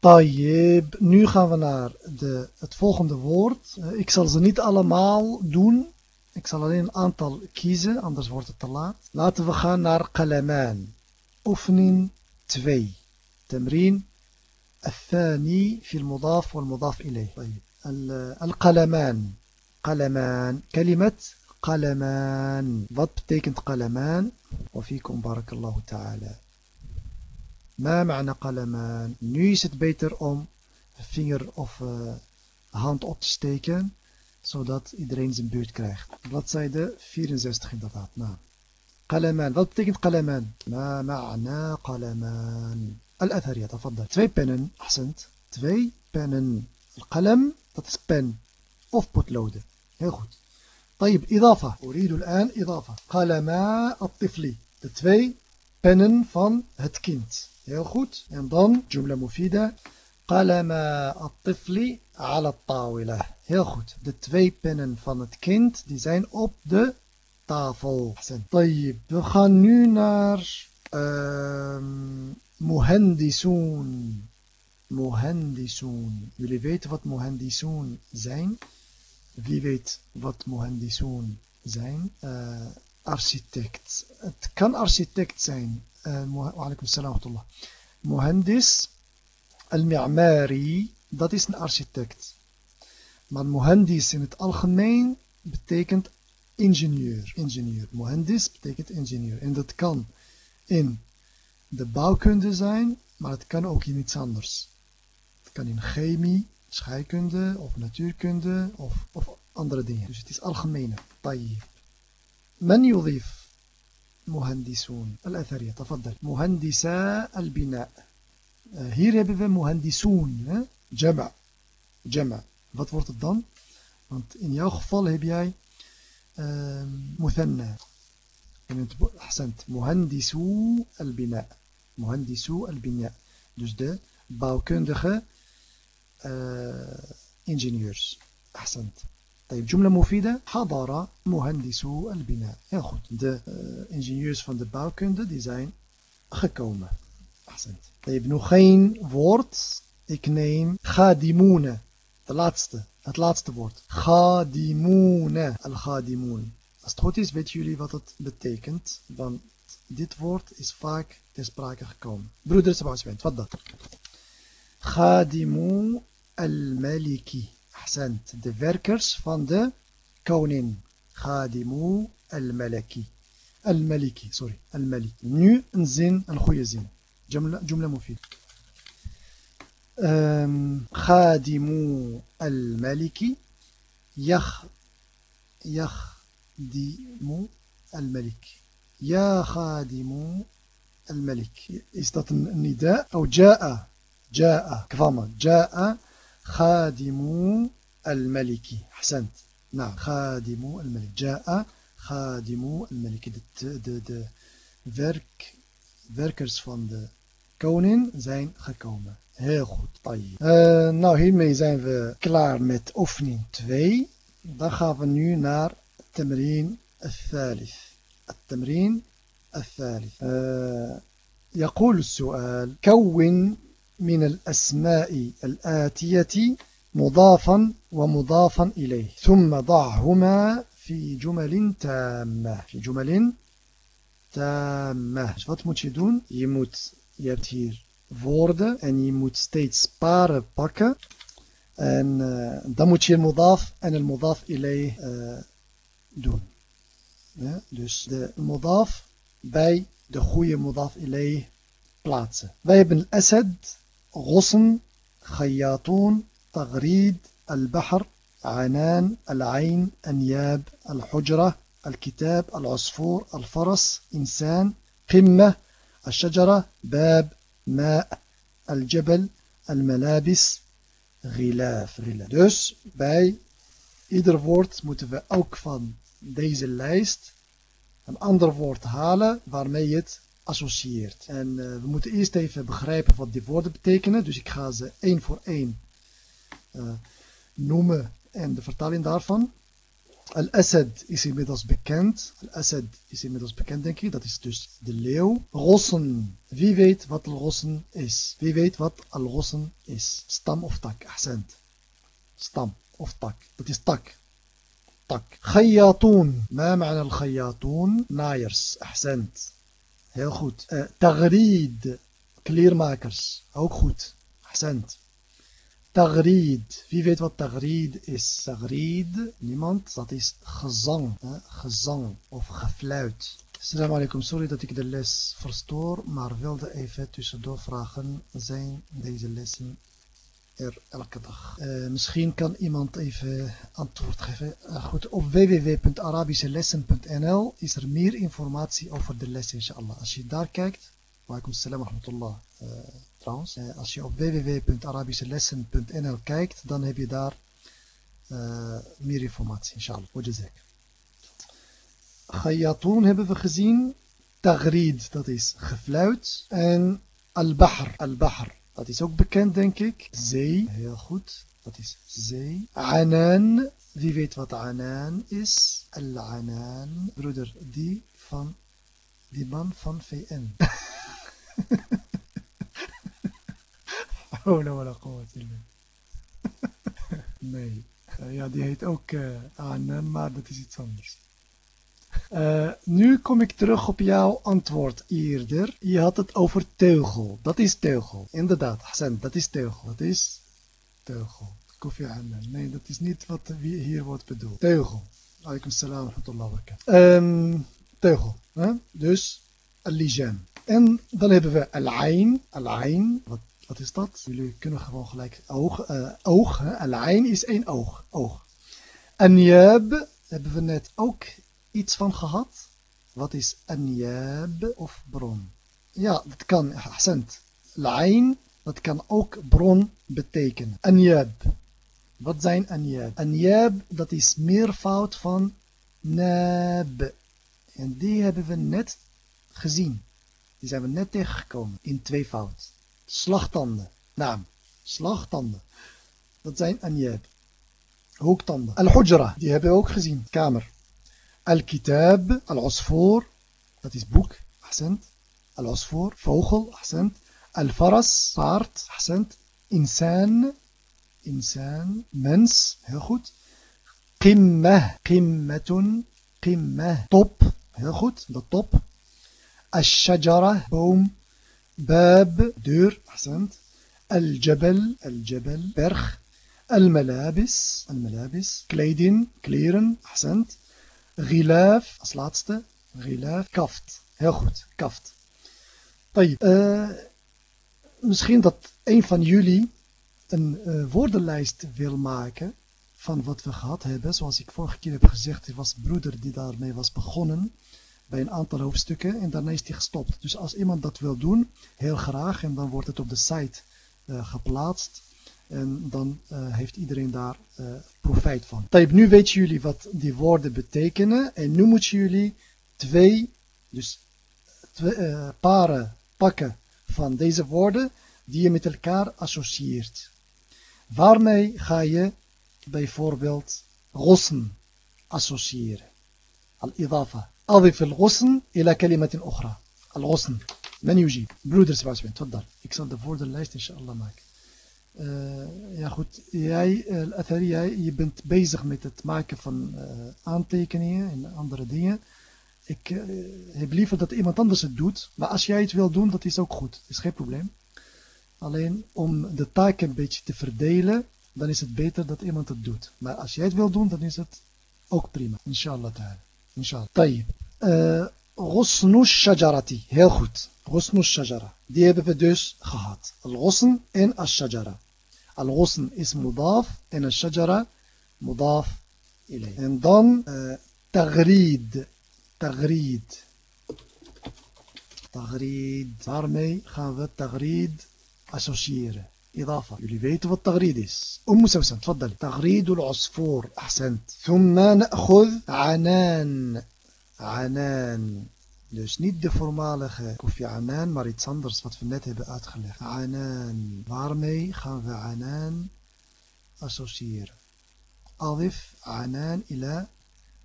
Tayyib. Nu gaan we naar de, het volgende woord. Ik zal ze niet allemaal doen. Ik zal alleen een aantal kiezen, anders wordt het te laat. Laten we gaan naar Kalaman. Oefening 2. Temrin الثاني في المضاف والمضاف إليه طيب القلمان قلمان كلمة قلمان wat betekent قلمان وفيكم بارك الله تعالى ما معنى قلمان nou beter om vinger of hand op te steken zodat iedereen zijn beurt krijgt. Bladzijde 64 inderdaad. Nou. قلمان. Wat betekent قلمان? ما معنى قلمان. الأثري تفضل twee pennen أحسنت twee pennen القلم dat is pen of potloden heel goed طيب إضافة أريد الآن إضافة قلما الطفل de twee pennen van het kind heel goed en dan جملة مفيدة قلما الطفل على الطاولة heel goed de twee pennen van het kind die zijn op de tafel طيب we gaan nu naar um, Mohendisoen. Mohendisoen. Jullie weten wat mohendisoen zijn? Wie weet wat mohendisoen zijn? Uh, architect. Het kan architect zijn. Uh, Alaikum salam Mohendis al-Mi'mari, dat is een architect. Maar mohendis in het algemeen betekent ingenieur. Ingenieur. Mohandis betekent ingenieur. En dat kan in de bouwkunde zijn, maar het kan ook in iets anders. Het kan in chemie, scheikunde of natuurkunde of, of andere dingen. Dus het is algemene. طيب. من يضيف مهندسون الأثرية تفضل مهندسا البناء hier hebben we مهندسون جمع جمع wat wordt het dan want in jouw geval heb jij uh, مثنى أحسنت مهندسو البناء مهندسو البناء dus de bouwkundige uh, ingenieurs أحسنت طيب جملة مفيدة حضر مهندسو البناء heel goed de uh, ingenieurs van de bouwkunde die zijn gekomen أحسنت طيب nog geen woord ik neem خادمون de laatste het laatste woord خادمون الخادمون als het goed is weten jullie wat het betekent want dit woord is vaak ter sprake gekomen broeder Sebastian wat dat خادمو الملكي أحسنت de werkers van de koning خادمو الملكي الملكي sorry الملكي nu een zin een goede zin جملة جملة مفيدة خادمو الملك يخ خادم الملك. يا خادم الملك. استطاع النداء أو جاء جاء كفاما. جاء خادم الملك. حسنت نعم. خادم الملك. جاء خادم الملك. دد فرك فركرز فان د كونين زين خكومة Heel goed, Tayyip. Uh, nou, hiermee zijn we klaar met oefening 2. Dan gaan we التمرين الثالث. التمرين الثالث. آه، يقول السؤال كون من الأسماء الآتية مضافا ومضافا إليه ثم ضعهما في جمل تامة. في جمل تامة. شفت متشدون. يموت يبتير فورد أن يموت ستيت سبار بكا أن دموتشي المضاف أن المضاف إليه uh, doen ja, dus de modaf bij de goede modaf ilay plaatsen. Wij hebben asad غصن خياطون تغريد البحر عنان العين أنياب الحجرة الكتاب العصفور الفرس إنسان قمة الشجرة باب ماء الجبل الملابس غلاف غلاف dus bij ieder woord moeten we ook van deze lijst een ander woord halen waarmee je het associeert. En uh, we moeten eerst even begrijpen wat die woorden betekenen. Dus ik ga ze één voor één uh, noemen en de vertaling daarvan. Al-Asad is inmiddels bekend. Al-Asad is inmiddels bekend, denk ik. Dat is dus de leeuw. Rossen. Wie weet wat al-Rossen is? Wie weet wat al-Rossen is? Stam of tak? Ahsend. Stam of tak. Dat is tak. Tak. Khayyatoon. Ma ma'na al-khayyatoon? Naaiers. Ahsend. Heel goed. Uh, tagried. Kleermakers. Ook goed. Ahsend. Tagried. Wie weet wat tagried is? Tagried. Niemand. Dat is gezang. Hè? Gezang. Of gefluit. Assalamu alaikum. Sorry dat ik de les verstoor. Maar wilde even tussendoor vragen. Zijn deze lessen er elke dag. Uh, misschien kan iemand even antwoord geven. Uh, goed, op www.arabischelessen.nl is er meer informatie over de les, inshallah. Als je daar kijkt, waalaikum salam wa rahmatullah, uh, trouwens. als je op www.arabischelessen.nl kijkt, dan heb je daar meer informatie, inshallah. Wajazak. Khayatoon hebben we gezien. Tagrid, dat is gefluit. En al-bahr, al-bahr. Dat is ook bekend, denk ik. Zee, heel goed. Dat is zee. Anan, wie weet wat anan is? Al-anan, broeder, die van, die man van VN. oh, nou, wat Nee, uh, ja, die heet ook uh, Anan, maar dat is iets anders. Uh, nu kom ik terug op jouw antwoord eerder. Je had het over teugel. Dat is teugel. Inderdaad, Hassan, dat is teugel. Dat is teugel. Aan. Nee, dat is niet wat hier wordt bedoeld. Teugel. Alaikum salam wa barakatuh. Um, teugel. Hè? Dus al-lijam. En dan hebben we. Al-ain. Wat, wat is dat? Jullie kunnen gewoon gelijk oog. Uh, oog. Al-ain is één oog. Oog. Anjab hebben we net ook iets van gehad. Wat is anjab of bron? Ja, dat kan. Accent. Al-ain. Dat kan ook bron betekenen. Anjab. Wat zijn anjab? Anjab, dat is meervoud van nab. En die hebben we net gezien. Die zijn we net tegengekomen in twee fout. Slagtanden. Naam. Slagtanden. Dat zijn anjab. Hoektanden. Al-hujra. Die hebben we ook gezien. Kamer. الكتاب العصفور. That is book. أحسنت. العصفور. فوخل. أحسنت. الفرس. paard أحسنت. إنسان. إنسان. mens. heel قمة. قمة. قمة. top heel goed الشجرة. boom. باب. deur أحسنت. الجبل. الجبل. berg. الملابس. الملابس. kleden kleren. أحسنت. غلاف, als laatste. Rilaf, kaft. Heel goed, kaft. Eh, misschien dat een van jullie een eh, woordenlijst wil maken van wat we gehad hebben. Zoals ik vorige keer heb gezegd, er was broeder die daarmee was begonnen bij een aantal hoofdstukken en daarna is die gestopt. Dus als iemand dat wil doen, heel graag en dan wordt het op de site eh, geplaatst en dan uh, heeft iedereen daar uh, profijt van. Type, nu weten jullie wat die woorden betekenen en nu moeten jullie twee, dus twee paren pakken van deze woorden die je met elkaar associeert. Waarmee ga je bijvoorbeeld rossen associëren? Al-idafa. أضف الغصن إلى كلمة أخرى الغصن من يجيب برودر سباسبين تفضل ik zal de woordenlijst inshallah maken uh, Eh, ja goed, jij, eh, jij, je bent bezig met het maken van eh, aantekeningen en andere dingen. Ik heb liever dat iemand anders het doet, maar als jij het wil doen, dat is ook goed. Dat is geen probleem. Alleen om de taak een beetje te verdelen, dan is het beter dat iemand het doet. Maar als jij het wil doen, dan is het ook prima. Inshallah ta'ala. Inshallah. Tayyip. غصن الشجرة. Heel goed. غصن الشجرة. Die hebben we dus gehad. الغصن en الشجرة. الغصن is مضاف en الشجرة مضاف إليه. En dan uh, تغريد. تغريد. تغريد. Daarmee gaan we تغريد associëren. إضافة weten wat تغريد is أم سوسن تفضل تغريد العصفور أحسنت ثم نأخذ عنان عنان Dus niet de voormalige koffie anan, maar iets anders wat we net hebben uitgelegd. Anan. Waarmee gaan we anan associëren? Alif anan ila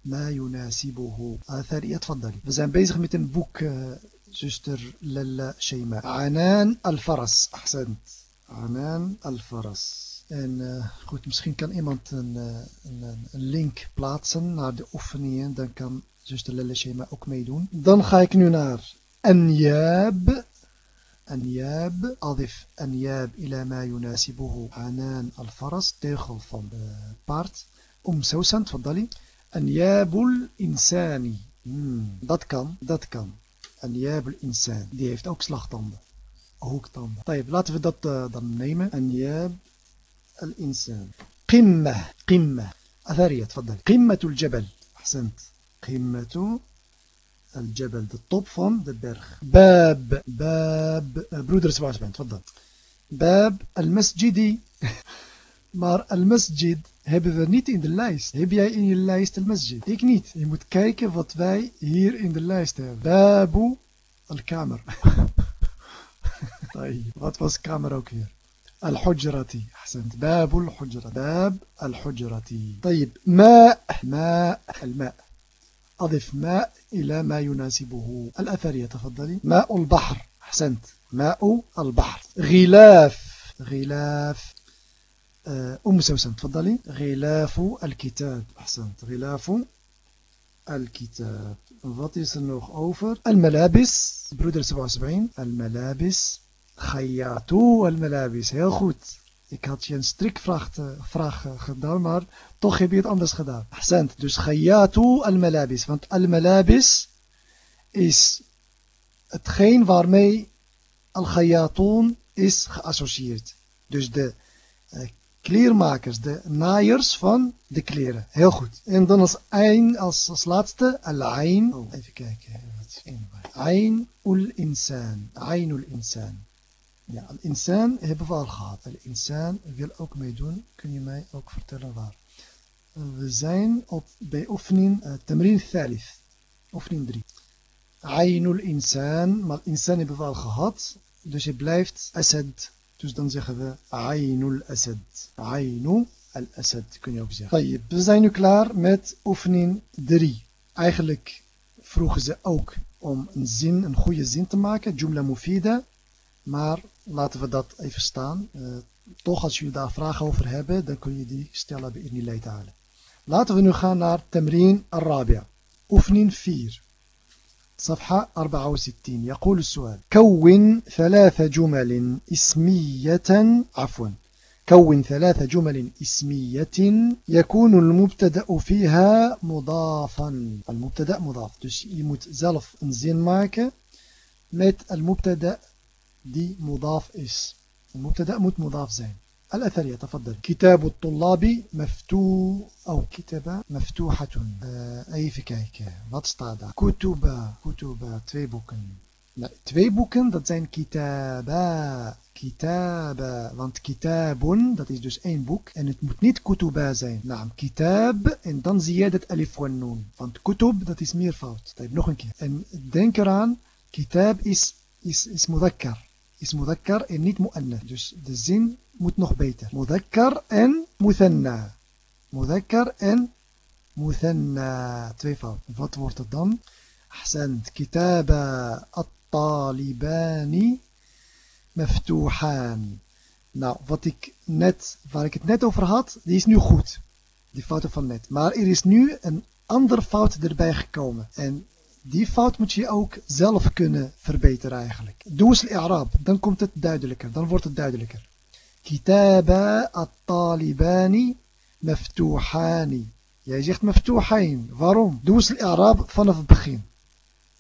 ma yunasibuhu. Athari, tfaddali. We zijn bezig met een boek, uh, zuster Lalla Shema. Anan al-Faras. Ahsend. Anan al-Faras. En uh, goed, misschien kan iemand een, uh, een, een, link plaatsen naar de oefeningen. Dan kan zuster Lelle Shema ook meedoen. Dan ga ik nu naar Anjab. Anjab. Adif Anjab ila ma yunasibuhu. Anan al-Faras. Teugel van de paard. Om Sousan, tfaddali. Anjabul insani. Hmm, dat kan, dat kan. Anjabul insan. Die heeft ook slagtanden. hoektanden. طيب laten we dat uh, dan nemen. أنياب الإنسان قمة قمة أثرية تفضل قمة الجبل أحسنت قمة الجبل de top van de berg باب باب broeder Sebastian تفضل باب المسجد maar المسجد hebben we niet in de lijst. Heb jij in je lijst al masjid? Ik niet. Je moet kijken wat wij hier in de lijst hebben. Babu al-kamer. طيب wat was kamer ook weer الحجرة أحسنت باب الحجرة باب الحجرة طيب ماء ماء الماء أضف ماء إلى ما يناسبه. الأثرية تفضلي ماء البحر. أحسنت. ماء البحر. غلاف. غلاف. أم سوسن تفضلي. غلاف الكتاب. أحسنت. غلاف الكتاب. Wat is er nog over? Al-Malabis, broeder 77. Al-Malabis. Khayatu al-Malabis. Heel goed. Ik had je een strikvraag vraag gedaan, maar toch heb je het anders gedaan. Ahsend. Dus khayatu al-malabis. Want al-malabis is hetgeen waarmee al-khayatoon is geassocieerd. Dus de uh, kleermakers, de naaiers van de kleren. Heel goed. En dan als, ein, als, als laatste al-ain. Oh, even kijken. Ain ul-insan. Ain ul-insan. Ja, al-insan hebben we al gehad. Al-insan wil ook meedoen. Kun je mij ook vertellen waar? We zijn op, bij oefening uh, Tamrin Thalith. Oefening 3. Ainul insan. Maar insan hebben we al gehad. Dus je blijft asad. Dus dan zeggen we Ainul asad. Ainu al-asad kun je ook zeggen. We zijn nu klaar met oefening 3. Eigenlijk vroegen ze ook om een zin, een goede zin te maken. Jumla mufida. Maar laten we dat even staan. Uh, toch als jullie daar vragen over hebben, dan kun je die stellen bij Irnilay halen. Laten we nu gaan naar Tamrin Arabia. Oefening 4. صفحة 64 يقول السؤال كون ثلاث جمل اسمية عفوا كون ثلاث جمل اسمية يكون المبتدأ فيها مضافا المبتدأ مضاف dus een zin maken met المبتدأ دي مضاف اس. المبتدا مت مضاف زين. الأثرية تفضل كتاب الطلاب مفتو أو كتابة مفتوحة. أي فكايكة بطستادة كتب كتب تويبوكن لا تويبوكن ذات زين كتابة كتابة لانت كتاب ذات إيش دوس أين بوك أن تموتنيت كتبة زين نعم كتاب إن دان زيادة ألف والنون لانت كتب ذات إسمير فوت طيب نخنك إن دينكران كتاب إس إس إس مذكر is mudakkar en niet mu'annath dus de zin moet nog beter. Mudakkar en muthanna. Mudakkar en muthanna. Twee fout. Wat wordt het dan? Ahsant. Kitaba at-talibani. Nou, wat ik net, waar ik het net over had, die is nu goed. Die fouten van net. Maar er is nu een andere fout erbij gekomen. En die fout moet je ook zelf kunnen verbeteren eigenlijk. Doe eens i'raab, dan komt het duidelijker, dan wordt het duidelijker. Kitaba at-talibani maftuhani. Jij zegt maftuhain. Waarom? Doe eens i'raab vanaf het begin.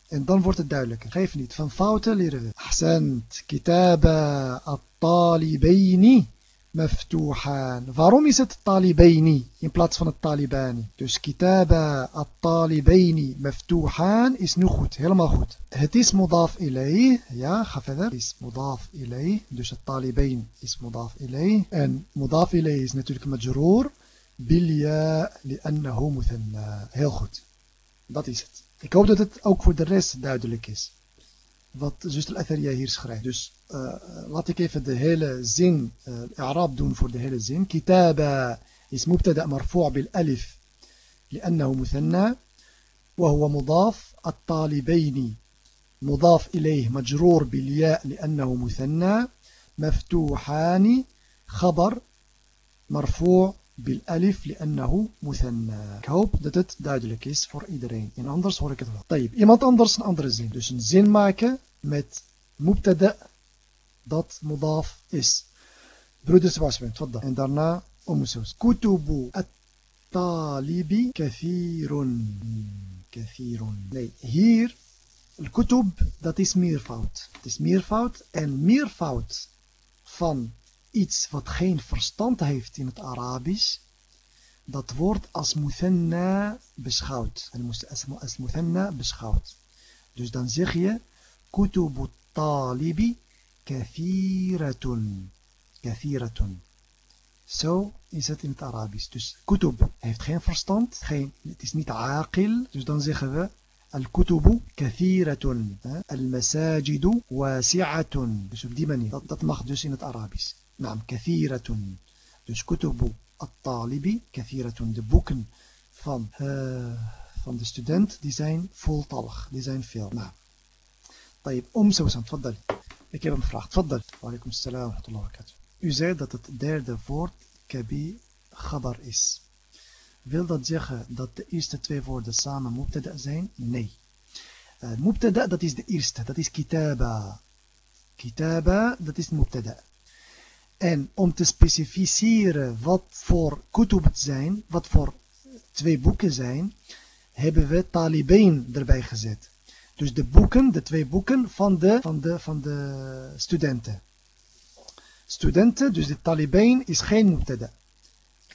En dan wordt het duidelijker. Geef niet, van fouten leren we. Ahsant, kitaba at-talibaini مفتوحان. فاروم يست الطالبين in plaats van الطالبان. dus كتابة الطالبين مفتوحان is خوت goed خوت. goed het مضاف إليه يا خفذر is مضاف إليه dus الطالبين. اسم مضاف إليه ان مضاف إليه is natuurlijk مجرور بالياء لأنه مثنى. هيل خوت dat is het ik hoop dat het ook voor Wat zuster Atheria hier schrijft. Dus uh, laat ik even de hele zin, uh, Arab doen voor de hele zin. Kitaba is mubtada marfu' bil alif. لأنه مثنى وهو مضاف الطالبين مضاف إليه مجرور بالياء لأنه مثنى مفتوحان خبر مرفوع بالالف لأنه مثنى ik hoop dat het duidelijk is voor iedereen en anders hoor ik het wel طيب iemand anders een andere zin dus een zin maken met mubtada dat mudaf is broeders wasmen تفضل en daarna سوس كتب الطالب كثير كثير nee hier الكتب dat is meervoud het is meervoud en meervoud van iets wat geen verstand heeft in het Arabisch, dat wordt als muthanna beschouwd. Als muthanna beschouwd. Dus dan zeg je kutubu talibi kathiratun. Kathiratun. Zo is het in het Arabisch. Dus kutub heeft geen verstand, geen, het is niet aqil. Dus dan zeggen we الكتب كثيرة المساجد واسعة dus op die manier dat, dat mag dus in het Arabisch نعم كثيرة dus كتب الطالب كثيرة de boeken van, uh, van de student die zijn voltallig die zijn veel nou طيب أم سوسن تفضل ik heb een vraag تفضل وعليكم السلام ورحمة الله وبركاته u zei dat het derde woord kabi khabar is wil dat zeggen dat de eerste twee woorden samen mubtada zijn nee uh, mubtada dat is de eerste dat is kitaba kitaba dat is mubtada En om te specificeren wat voor kutub zijn, wat voor twee boeken zijn, hebben we Talibain erbij gezet. Dus de boeken, de twee boeken van de, van de, van de studenten. Studenten, dus de Talibain is geen mubtada.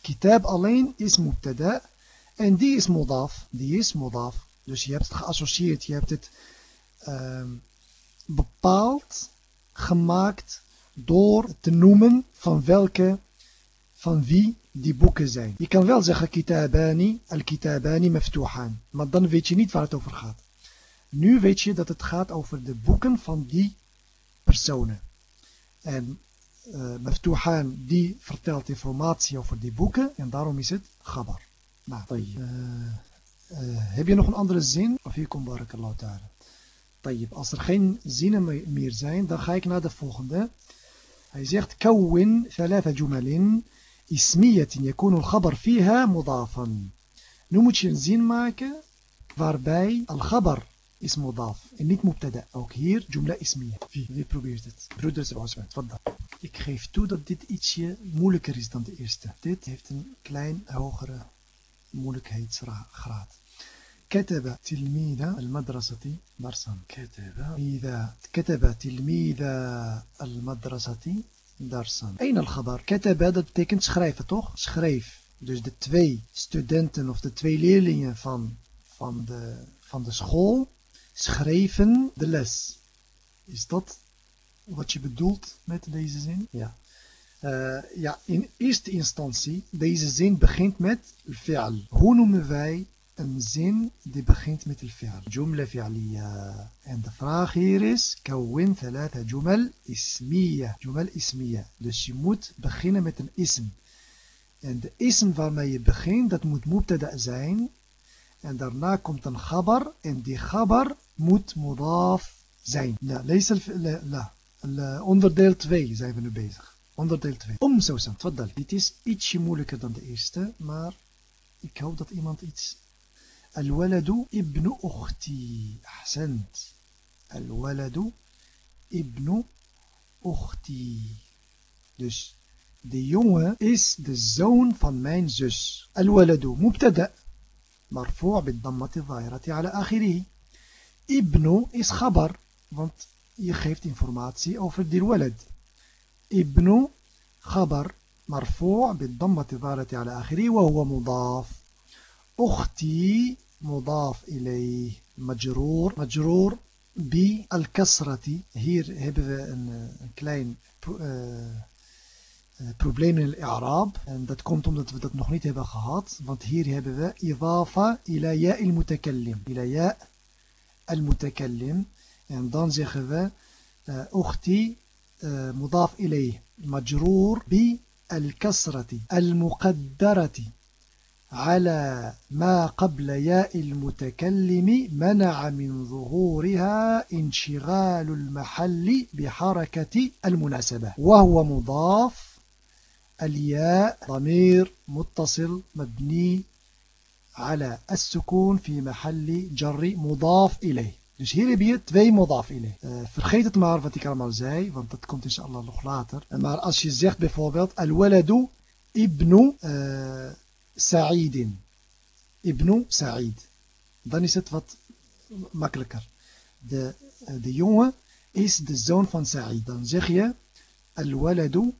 Kitab alleen is mubtada. En die is modaf. Die is modaf. Dus je hebt het geassocieerd. Je hebt het uh, bepaald, gemaakt door te noemen van welke, van wie die boeken zijn. Je kan wel zeggen kitabani, al-kitabani maftuhan. Maar dan weet je niet waar het over gaat. Nu weet je dat het gaat over de boeken van die personen. En uh, maftuhan die vertelt informatie over die boeken en daarom is het gabar. Nou, uh, uh, heb je nog een andere zin? Of hier komt barakallahu ta'ala. Als er geen zinnen meer zijn, dan ga ik naar de volgende. Hij zegt, كون ثلاث جمل اسمية يكون الخبر فيها مضافا. Nu moet je een zin maken waarbij al-khabar is mudaf en niet mubtada. Ook hier jumla ismiya. Wie, wie probeert het? Broeders Osman, dan? Ik geef toe dat dit ietsje moeilijker is dan de eerste. Dit heeft een klein hogere moeilijkheidsgraad. كتب تلميذ المدرسة درسا كتب إذا كتب تلميذ المدرسة درسا أين الخبر كتب dat betekent schrijven toch schreef dus de twee studenten of de twee leerlingen van, van, de, van de school schreven de les is dat wat je bedoelt met deze zin ja uh, ja, in eerste instantie, deze zin begint met fi'al. Hoe noemen wij een zin die begint met el fi'al. Jumla fi'aliya. En de vraag hier is, kawin thalatha jumal ismiya. Jumal ismiya. Dus je moet beginnen met een ism. En de ism waarmee je begint, dat moet mubtada zijn. En daarna komt een khabar. En die khabar moet mudaf zijn. La, lees la, la, onderdeel 2 zijn we nu bezig. Onderdeel 2. Om zo zijn. Dit is ietsje moeilijker dan de eerste. Maar ik hoop dat iemand iets الولد ابن أختي أحسنت الولد ابن أختي Dus de jongen is de zoon van mijn zus. الولد مبتدأ مرفوع بالضمة الظاهرة على آخره. ابن is خبر want je geeft informatie over die. ابن خبر مرفوع بالضمة الظاهرة على آخره وهو مضاف. أختي مضاف إليه مجرور مجرور بالكسرة hier hebben we een, een klein uh, probleem in het i'raab en dat komt omdat we dat nog niet hebben gehad want hier hebben we idafa ila ya il mutakallim ila ya al mutakallim en dan zeggen we uh, ukhti uh, mudaf ilayh majroor bi al-kasrati al-muqaddarati على ما قبل ياء المتكلم منع من ظهورها انشغال المحل بحركة المناسبة وهو مضاف الياء ضمير متصل مبني على السكون في محل جر مضاف إليه Dus hier heb je twee modaf in. Uh, vergeet het maar wat ik allemaal zei, want dat komt inshallah nog later. Maar als je zegt bijvoorbeeld, al-waladu ibnu uh, سعيد. ابن سعيد. Dan uh, is het wat makkelijker از de زون is سعيد dan zeg je الولد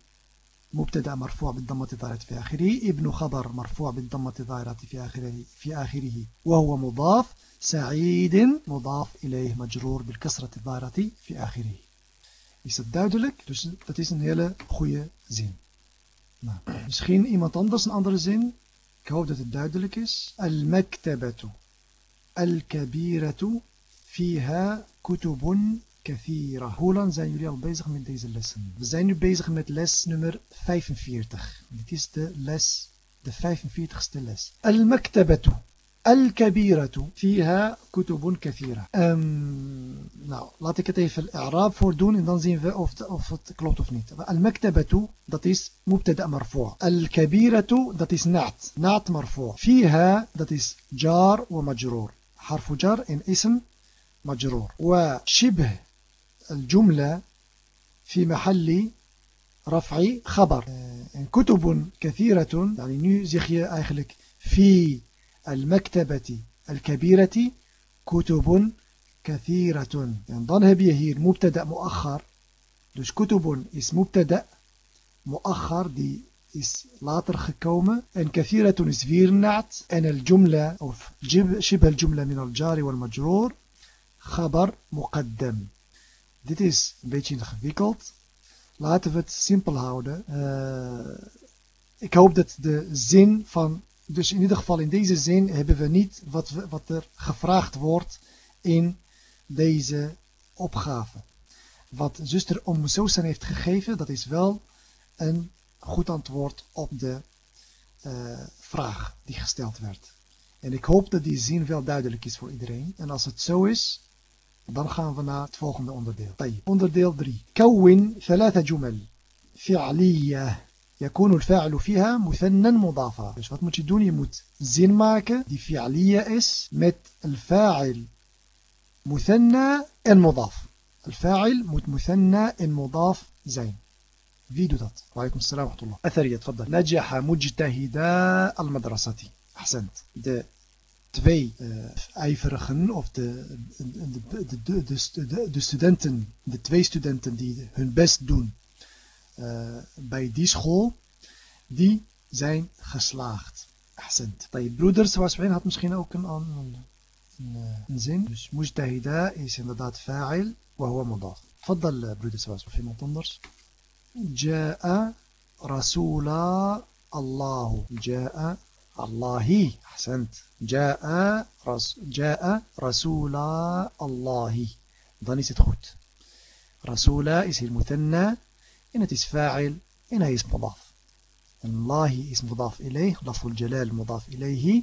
مبتدا مرفوع بالضمه الظاهره في اخره ابن خبر مرفوع بالضمه الظاهره في اخره في اخره وهو مضاف سعيد مضاف اليه مجرور بالكسره الظاهره في اخره is het duidelijk dus dat is een hele goede zin. Misschien iemand anders een andere zin? Ik hoop dat het duidelijk is. Al-maktabatu. Al-kabiratu. Fiha kutubun kathira. Hoe lang zijn jullie al bezig met deze lessen? We zijn nu bezig met les nummer 45. Dit is de les, de 45ste les. Al-maktabatu. الكبيرة فيها كتب كثيرة um, Nou, laat ik het even Arab voor doen en dan zien we of, de, of het klopt of niet. المكتبة, dat is مبتدأ مرفوع. الكبيرة, dat is نعت. نعت مرفوع. فيها, dat is جار ومجرور. حرف جار إن اسم مجرور. وشبه الجملة في محل رفع خبر. أه، كتب كثيرة, يعني نيو zeg je في al-maktabati al-kabirati kutubun kathiratun. En dan heb je hier mubtada muakhar. Dus kutubun is mubtada muakhar die is later gekomen. En kathiratun is viernaat. En al-jumla of shibh al-jumla min al-jari wal-majroor khabar muqaddam. Dit is een beetje ingewikkeld. Laten we het simpel houden. Uh, ik hoop dat de zin van... Dus in ieder geval in deze zin hebben we niet wat, wat er gevraagd wordt in deze opgave. Wat zuster Om Sosan heeft gegeven, dat is wel een goed antwoord op de eh, vraag die gesteld werd. En ik hoop dat die zin wel duidelijk is voor iedereen. En als het zo is, dan gaan we naar het volgende onderdeel. Onderdeel 3. Kouwin thalatha Jumel. Fi'aliyah. يكون الفاعل فيها مثنى مضافا. مش فات ماتش مت زين ماركة دي فعلية إس. مت الفاعل مثنى المضاف الفاعل مت مثنى المضاف زين. فيديو دات وعليكم السلام ورحمة الله. أثرية تفضل. نجح مجتهدا المدرسة. أحسنت. ده twee uh, ijverigen of de, de, de, de, de, de studenten, de twee studenten die hun best doen. Bij die school, die zijn geslaagd. Ahsend. Je broeders, wij had misschien ook een, een, een, een zin. Dus mujtahida is inderdaad fa'il, wa huwa mudaf. تفضل broeders zoals of iemand anders. جاء رسول الله جاء الله أحسنت جاء رس جاء رسول الله dan is het goed رسول is hier مثنى en het is فاعل en hij is مضاف الله is مضاف إليه لفظ الجلال مضاف إليه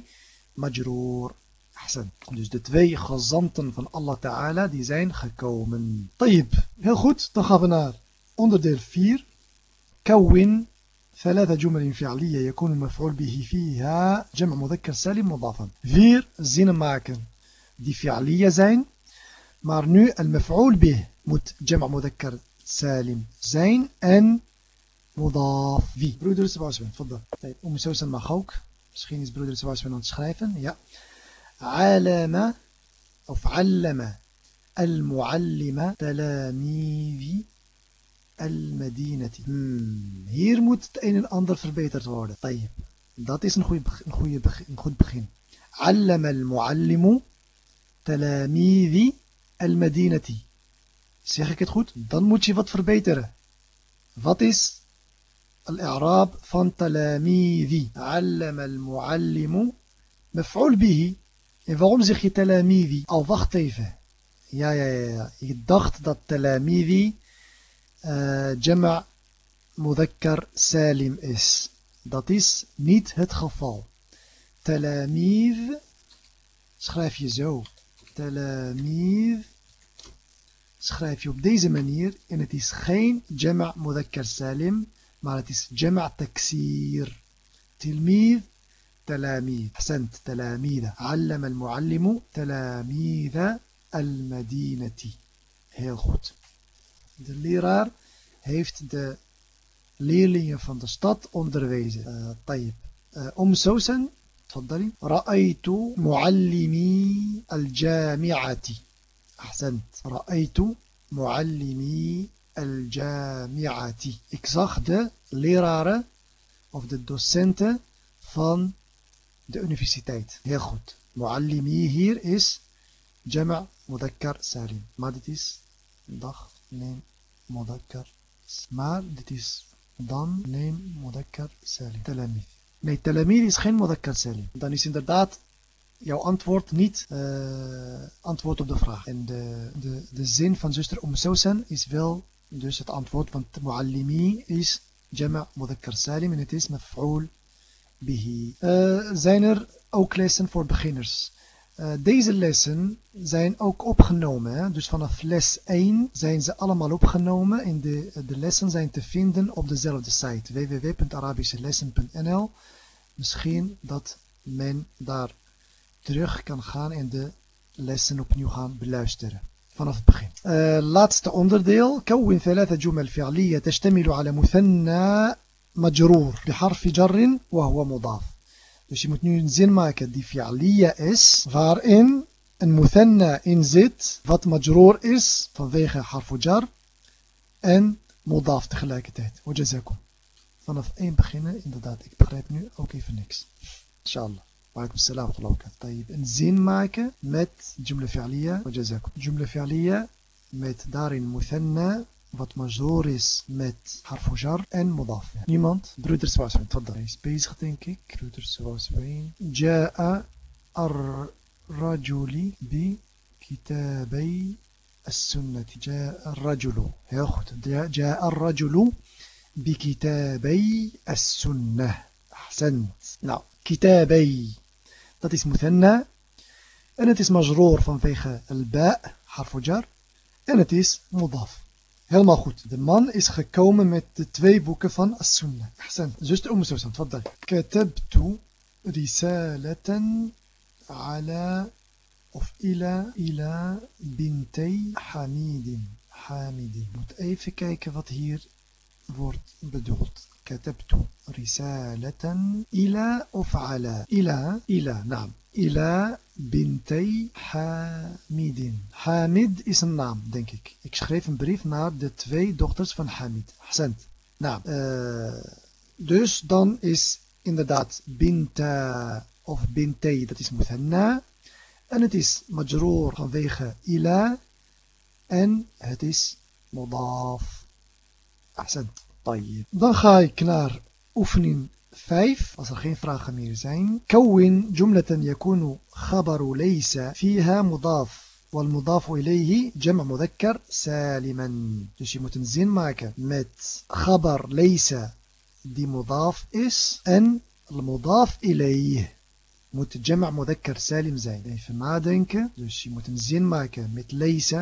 مجرور أحسن dus de twee gezanten van Allah Ta'ala die zijn gekomen طيب heel goed dan gaan we naar onderdeel 4 كون ثلاثة جمل فعلية يكون المفعول به فيها جمع مذكر سالم مضافا vier zinnen maken die فعلية zijn maar nu المفعول به moet جمع مذكر سالم. zijn en مضاف في broeder 77 تفضل. طيب أم سوسن mag ook؟ misschien is broeder 77 aan het schrijven ja. علم أو علم المعلم تلاميذ المدينة. هير موت تأين الأنظر في البيتر تورد طيب دات اسم خوي نخد بخين. علم المعلم تلاميذ المدينة. Zeg ik het goed? Dan moet je wat verbeteren. Wat is al-i'raab van? Allama al-muallimu maf'ul bihi. En waarom zeg je talamidi? Al oh, wacht even. Ja, ja, ja. Ik dacht dat talamidi جمع مذكر سالم is. Dat is niet het geval. Talamid schrijf je zo. Talamid schrijf je op deze manier en het is geen jama' mudhakkar salim, maar het is jama' taksir. Tilmid تلاميذ أحسنت تلاميذ علم المعلم تلاميذ المدينة heel goed De leraar heeft de leerlingen van de stad onderwezen. Uh, طيب. أم سوسن تفضلي رأيت معلمي الجامعة أحسنت رأيت معلمي الجامعة Ik zag de leraren of de docenten van de universiteit. Heel goed. Muallimi hier is jama' mudakkar salim. Maar dit is dag neem mudakkar. Maar dit is dan neem mudakkar salim. Talamid. Nee, talamid is geen mudakkar salim. Dan is inderdaad jouw antwoord niet uh, antwoord op de vraag. En de, de, de zin van zuster Om Sousan is wel dus het antwoord. Want muallimi is jama' mudakkar salim en het is maf'ul bihi. Uh, zijn er ook lessen voor beginners? Uh, deze lessen zijn ook opgenomen. Hè? Dus vanaf les 1 zijn ze allemaal opgenomen. En de, de lessen zijn te vinden op dezelfde site. www.arabischelessen.nl Misschien dat men daar terug kan gaan en de lessen opnieuw gaan beluisteren. vanaf het begin. Uh, laatste onderdeel. كون ثلاثة جمل فعلية تشتمل على مثنى مجرور بحرف جر وهو مضاف. Dus je moet nu een zin maken die fi'liya is, waarin een muthanna in zit, wat majroor is vanwege harfu jar en mudaf tegelijkertijd. Wajazakum. Vanaf één beginnen, inderdaad, ik begrijp nu ook even niks. Inshallah. Waalaikum salam wa Een zin maken met jumla fi'liya. Wajazakum. Jumla fi'liya met daarin muthanna wat major is met harfu jar en mudaf. Niemand? Broeder Swaswijn, tot Hij is bezig denk ik. Broeder Swaswijn. Ja'a ar-rajuli bi kitabai السنة جاء الرجل ياخد جاء الرجل بكتابي السنة أحسنت نعم كتابي dat is muthanna. En het is majroor vanwege al-ba, harfujar. En het is mudaf. Helemaal goed. De man is gekomen met de twee boeken van As-Sunnah. Zuster Umm Susan, dan? Ketabtu risalatan ala of ila ila bintay hamidin. Hamidin. Moet even kijken wat hier wordt bedoeld. كتبت رسالة إلى of على إلى إلى نعم إلى bintay Hamidin. Hamid is een naam, denk ik. Ik schreef een brief naar de twee dochters van Hamid. Accent. Nou, uh, dus dan is inderdaad binta of bintay, dat is muthanna. En het is majroor vanwege ila. En het is modaf. Accent. Dan ga ik naar oefening 5 als er geen vragen meer zijn. كون جملة يكون خبر ليس فيها مضاف والمضاف إليه جمع مذكر سالما dus je moet een zin maken met خبر ليس die مضاف is en المضاف إليه moet جمع مذكر سالم zijn even nadenken dus je moet een zin maken met ليس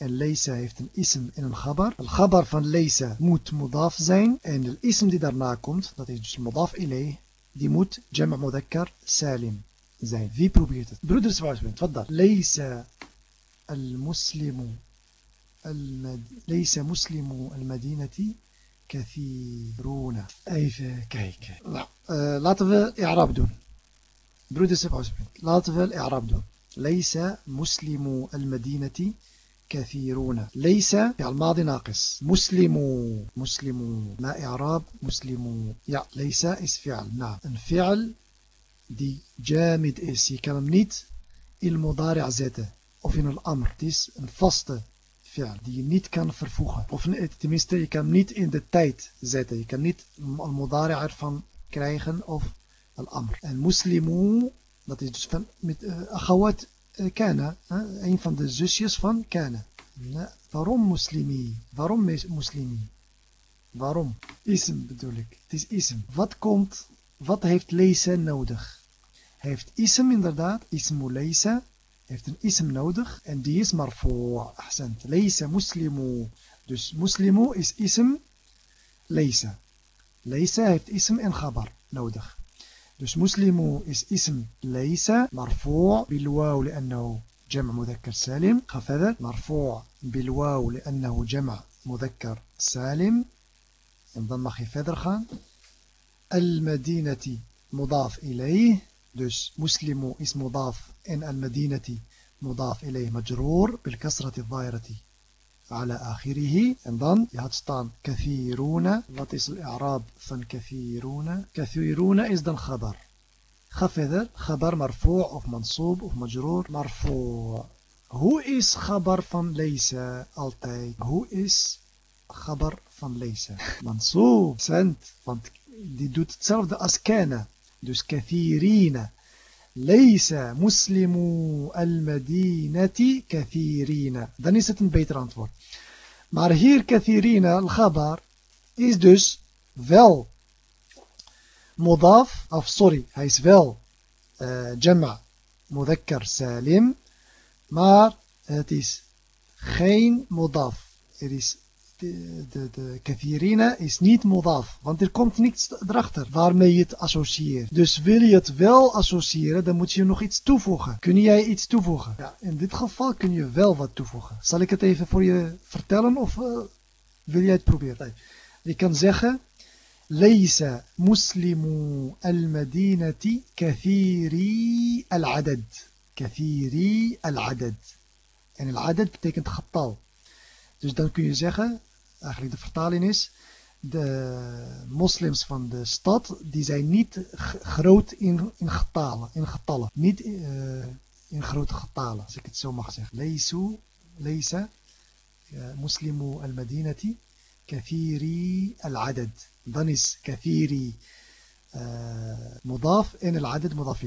En leisa heeft een ism en een gabar. Het gabar van leisa moet mudaf zijn. En de ism die daarna komt, dat is dus mudaf ilay, die moet jama' mudakkar salim zijn. Wie probeert het? Broeders waarschuwen, wat dat? Leisa al-muslimu ليس مسلم المدينة كثيرون even kijken nou, uh, laten we i'rab doen broeders laten we i'rab doen ليس مسلم المدينة كثيرون. ليس في الماضي ناقص. مسلم مسلم ما إعراب مسلم يا ليس اس فعل نعم. الفعل دي جامد اس يكلم نيت. المضارع زاته أو الأمر. تيس الفصل فعل. دي نيت كان فرفوخة. أو في التميستر يكلم نيت إن دي تايت زاته يكلم نيت المضارع عرفان كريخن أو الأمر. المسلم dat is dus van, Kana, een van de zusjes van Kana. Waarom muslimi? Waarom muslimi? Waarom? Ism bedoel ik. Het is ism. Wat komt, wat heeft lezen nodig? Heeft ism inderdaad, ismu lezen, heeft een ism nodig en die is maar voor accent. Lezen muslimu. Dus muslimu is ism lezen. Lezen heeft ism en gabar nodig. Dus muslimu is ism laysa marfu' bilwaw لأنه جمع مذكر سالم. خفذر مرفوع بالواو لأنه جمع مذكر سالم. je verder gaan المدينة مضاف إليه. dus مسلم is مضاف en المدينة مضاف إليه مجرور بالكسرة الظاهرة. على آخره. Je had staan كثيرون. Is الإعراب. Van كثيرون. كثيرون dan خبر. خفذر خبر مرفوع. of منصوب. of مجرور. مرفوع. Hoe is خبر van ليس؟ Altijd hoe is خبر van ليس؟ منصوب. Cent want die doet hetzelfde als كان dus كثيرين. ليس مسلم المدينة كثيرين dan is het een beter antwoord maar hier كثيرين الخبر is dus wel mudaf of sorry hij is wel uh, jama mudhakkar salim maar het is geen mudaf er is de, de, de kathirina is niet modaf. Want er komt niets erachter waarmee je het associeert. Dus wil je het wel associëren, dan moet je nog iets toevoegen. Kun jij iets toevoegen? Ja, in dit geval kun je wel wat toevoegen. Zal ik het even voor je vertellen of uh, wil jij het proberen? Je kan zeggen... ليس مسلم المدينة كثيري العدد كثيري العدد en العدد betekent getal dus dan kun je zeggen eigenlijk de vertaling is, de moslims van de stad, die zijn niet groot in, in, in getallen. Niet eh, in grote getallen als ik het zo mag zeggen. Leisu, leisa, eh, muslimu al-madinati, kathiri al-adad. Dan is kathiri uh, en al-adad modaf.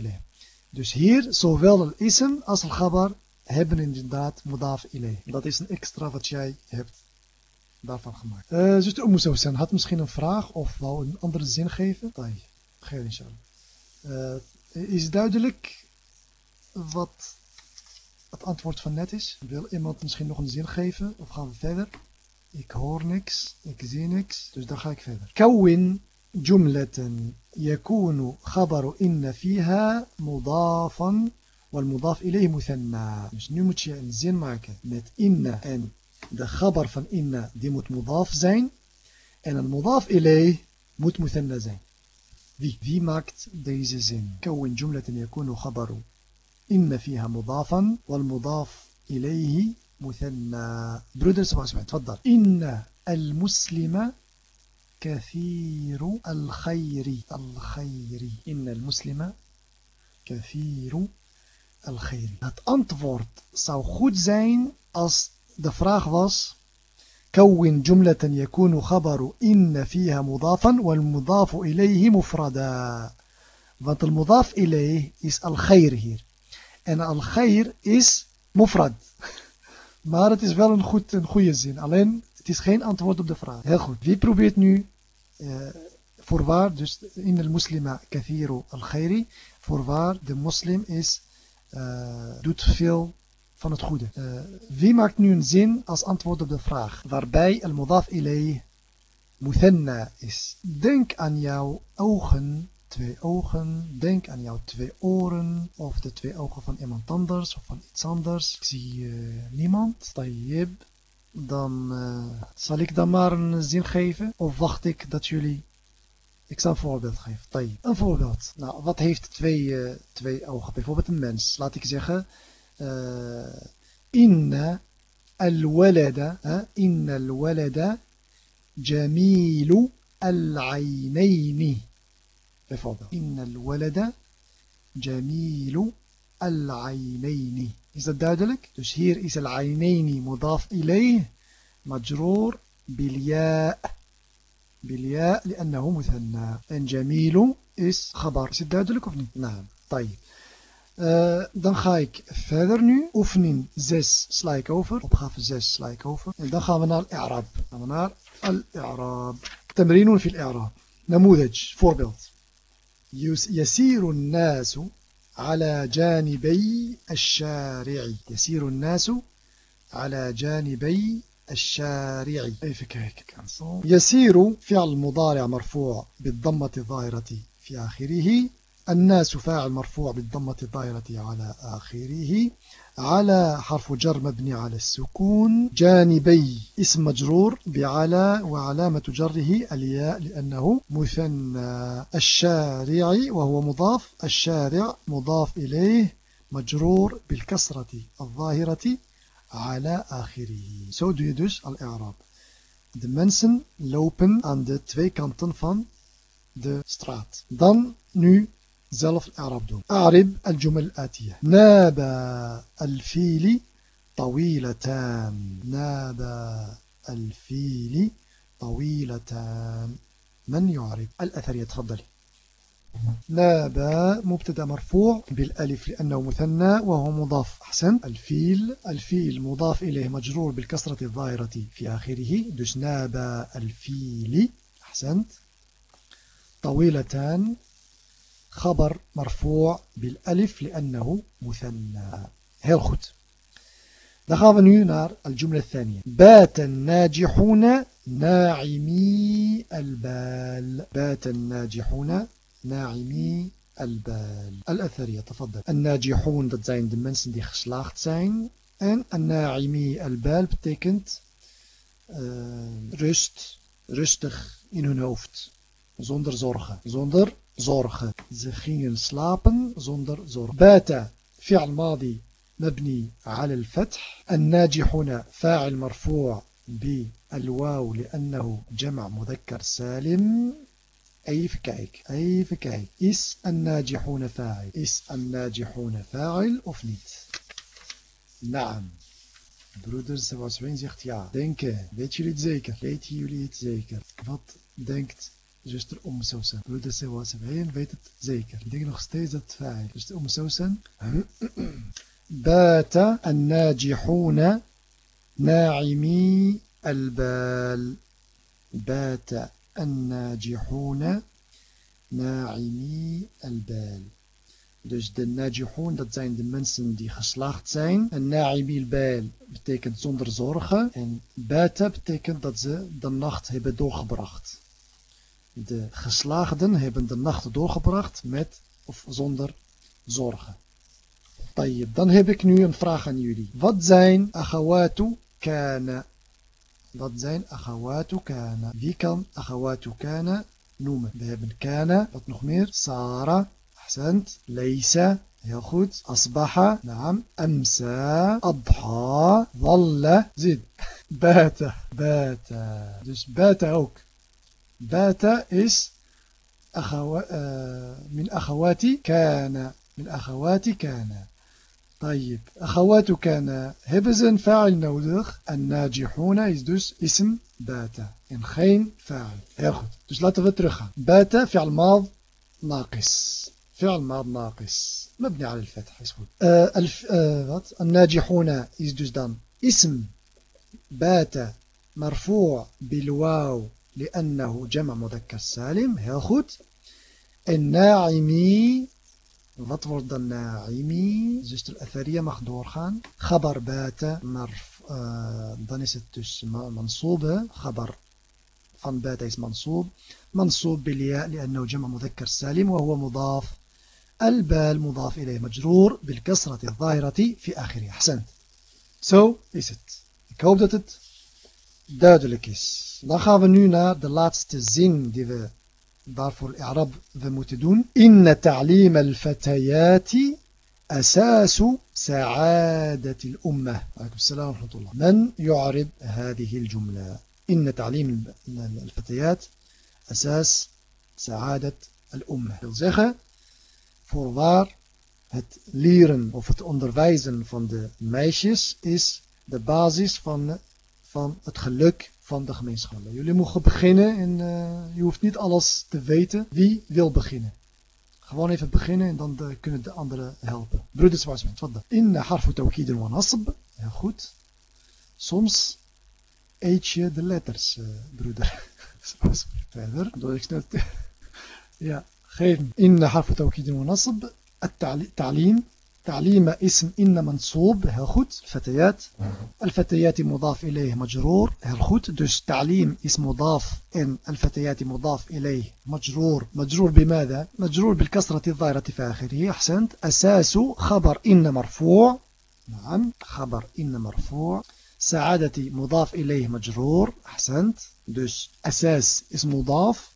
Dus hier, zowel al-ism als al-khabar hebben inderdaad modaf ilay. Dat is een extra wat jij hebt daarvan gemaakt. Uh, dus had misschien een vraag of wou een andere zin geven? Nee, geen inshallah. Eh, is duidelijk wat het antwoord van net is? Wil iemand misschien nog een zin geven of gaan we verder? Ik hoor niks, ik zie niks, dus dan ga ik verder. Kouwin jumleten yakunu khabaru inna fiha mudafan wal mudaf ilayhi muthanna. Dus nu moet je een zin maken met inna en de khabar van inna die moet mudaf zijn en een mudaf ilayh moet muthanna zijn. Wie? Wie maakt deze zin? كون جملة يكون خبر إن فيها مضافا والمضاف إليه مثنى برودر سبع سبع تفضل إن المسلم كثير الخير الخير إن المسلم كثير الخير Het antwoord zou goed zijn als de vraag was كون جملة يكون خبر إن فيها مضافا والمضاف إليه مفردا want المضاف إليه is الخير hier en الخير is مفرد Maar het is wel een, goed, een goede zin. Alleen, het is geen antwoord op de vraag. Heel goed. Wie probeert nu uh, voorwaar, dus in de muslima kathiru al-khairi, voorwaar de moslim is, uh, doet veel van het goede. Uh, wie maakt nu een zin als antwoord op de vraag, waarbij al-mudaf ilay muthanna is? Denk aan jouw ogen twee ogen. Denk aan jouw twee oren. Of de twee ogen van iemand anders of van iets anders. Ik zie uh, niemand. Tayyib. Dan uh, zal ik dan maar een zin geven. Of wacht ik dat jullie... Ik zal een voorbeeld geven. Een voorbeeld. Nou, wat heeft twee, twee ogen? Bijvoorbeeld een mens. Laat ik zeggen... Inna al-walada. Inna al-walada jamilu al-aynayni. bijvoorbeeld. Innal walada jamilu al-aynaini. Is dat duidelijk? Dus hier is al-aynaini mudaf ilayh majroor bilya. بالياء لأنه مثنى en jamilu is khabar. Is het duidelijk of niet? Nou, طيب. Uh, dan ga ik verder nu. Oefening 6 sla ik over. Opgave 6 sla ik over. En dan gaan we naar al-i'rab. gaan we naar al-i'rab. تمرين في الإعراب نموذج voorbeeld يسير الناس على جانبي الشارع يسير الناس على جانبي الشارع يسير فعل مضارع مرفوع بالضمة الظاهرة في آخره الناس فاعل مرفوع بالضمة الظاهرة على آخره على حرف جر مبني على السكون جانبي اسم مجرور بعلى وعلامة جره الياء لأنه مثنى الشارع وهو مضاف الشارع مضاف إليه مجرور بالكسرة الظاهرة على آخره Zo doe je dus al-i'rab. De mensen lopen aan de twee kanten van de straat. Dan nu zelf Arab doen. أعرب الجمل الآتية. نابا الفيل طويلتان. نابا الفيل طويلتان. من يعرب؟ الأثرية تفضلي. نابا مبتدا مرفوع بالألف لأنه مثنى وهو مضاف. أحسن. الفيل الفيل مضاف إليه مجرور بالكسرة الظاهرة في آخره. دش نابا الفيل. أحسنت. طويلتان. خبر مرفوع بالألف لأنه مثنى. هل خد دخلنا نيو نار الجملة الثانية. بات الناجحون ناعمي البال. بات الناجحون ناعمي البال. الأثرية تفضل. الناجحون dat zijn de mensen die geslaagd zijn. الناعمي البال بتيكنت رشت رشتخ in hun hoofd. Zonder zorgen. Zorgen ze gingen slapen zonder zorgen بات فعل ماضي مبني على الفتح الناجحون فاعل مرفوع بالواو لأنه جمع مذكر سالم Even kijken, even kijken. Is een najihuna fa'il? Is een najihuna fa'il of niet? Naam. Broeder Sebaswin zegt ja. Denken. Weet jullie het zeker? Weten jullie het zeker? Wat denkt zuster Om Sousan? Broeder Sebaswin weet het zeker. Ik denk nog steeds dat fa'il. Zuster Om Sousan. بات الناجحون ناعمي البال بات الناجحون ناعمي البال Dus de najihun, dat zijn de mensen die geslaagd zijn. En na'imi al-bal betekent zonder zorgen. En bata betekent dat ze de nacht hebben doorgebracht. De geslaagden hebben de nacht doorgebracht met of zonder zorgen. Dan heb ik nu een vraag aan jullie. Wat zijn akhawatu kana? Wat zijn akhawatu kana? Wie kan akhawatu kana noemen? We hebben kana, wat nog meer? Sara, ahsant, leisa, heel goed. Asbaha, naam, amsa, adha, dhalla, zid. Bata, bata. Dus bata ook. باتا إس أخو... آه، من أخواتي كان من أخواتي كان. طيب أخواتي كان. هبزن فاعل نودخ الناجحون إس اسم باتا إن خين فاعل. أخذ دوش لا تغطرخ باتا فعل ماض ناقص. فعل ماض ناقص. مبني على الفتح أه الف... أه... الناجحون إس دوش دان اسم باتا مرفوع بالواو. لأنه جمع مذكر سالم heel goed الناعمي Wat wordt dan naimi? Zuster Atharia mag doorgaan. Gabar bata, maar uh, dan is het dus mansoob. Gabar van bata is mansoob. منصوب بالياء لأنه جمع مذكر سالم وهو مضاف البال مضاف إليه مجرور بالكسرة الظاهرة في آخره أحسنت Zo is het. Ik hoop dat het duidelijk is. Dan gaan we nu naar de laatste zin die we daarvoor i'rab we moeten doen. Inna ta'lim al-fatayat أساس سعادة الأمة عليكم السلام ورحمة الله من يعرب هذه الجملة إن تعليم الفتيات أساس سعادة الأمة wil zeggen voorwaar het leren of het onderwijzen van de meisjes is de basis van, van het geluk van de gemeenschap. Jullie mogen beginnen en uh, je hoeft niet alles te weten. Wie wil beginnen? Gewoon even beginnen en dan de, kunnen de anderen helpen. Broeders, waar is wat In harfu tawkidin wa nasb. Heel goed. Soms eet je de letters, uh, broeder. Verder. Door ik snel ja, geef me. In harfu tawkidin wa nasb. التعليم تعليم اسم إن منصوب goed فتيات. الفتيات مضاف إليه مجرور goed dus تعليم اسم مضاف إن الفتيات مضاف إليه مجرور. مجرور بماذا؟ مجرور بالكسرة الظاهرة في آخره. أحسنت. أساس خبر إن مرفوع. نعم. خبر إن مرفوع. سعادة مضاف إليه مجرور. أحسنت. dus أساس اسم مضاف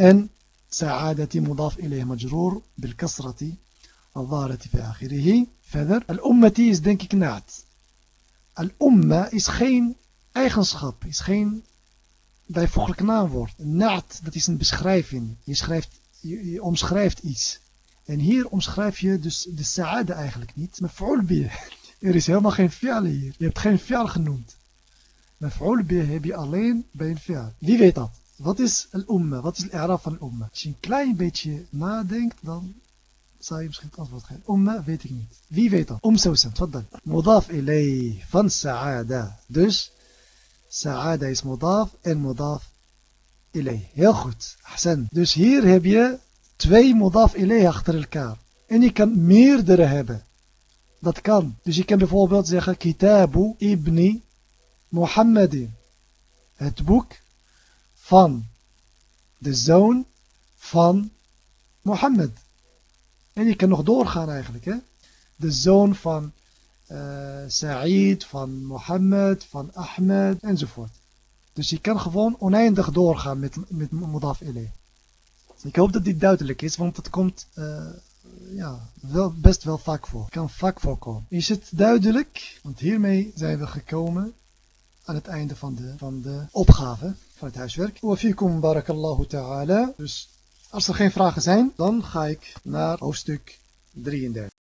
إن. سعادة مضاف إليه مجرور بالكسرة Al-Dharati fi akhirihi. Verder. Al-Ummati is denk ik naad. Al-Umma is geen eigenschap. Is geen bijvoeglijk naamwoord. Naad, dat is een beschrijving. Je, schrijft, je, omschrijft iets. En hier omschrijf je dus de sa'ada eigenlijk niet. Maf'ul bih. Er is helemaal geen fi'al hier. Je hebt geen fi'al genoemd. Maf'ul bih heb je alleen bij een fi'al. Wie weet dat? Wat is al-umma? Wat is al-i'raf van al-umma? Als je een klein beetje nadenkt, dan je misschien het antwoord geven. Umma weet ik niet. Wie weet dat? Om Sousan, tfaddal. Mudaf ilay van Sa'ada. Dus Sa'ada is mudaf en mudaf ilay. Heel goed. Hassan. Dus hier heb je twee mudaf ilay achter elkaar. En je kan meerdere hebben. Dat kan. Dus je kan bijvoorbeeld zeggen Kitabu ibni Mohammedin. Het boek van de zoon van Mohammed. En je kan nog doorgaan eigenlijk. Hè? De zoon van uh, Sa'id, van Mohammed, van Ahmed enzovoort. Dus je kan gewoon oneindig doorgaan met, met Modaf Ilay. Ik hoop dat dit duidelijk is, want het komt uh, ja, wel, best wel vaak voor. Het kan vaak voorkomen. Is het duidelijk? Want hiermee zijn we gekomen aan het einde van de, van de opgave van het huiswerk. Wa fikum barakallahu ta'ala. Dus als er geen vragen zijn, dan ga ik naar hoofdstuk 33.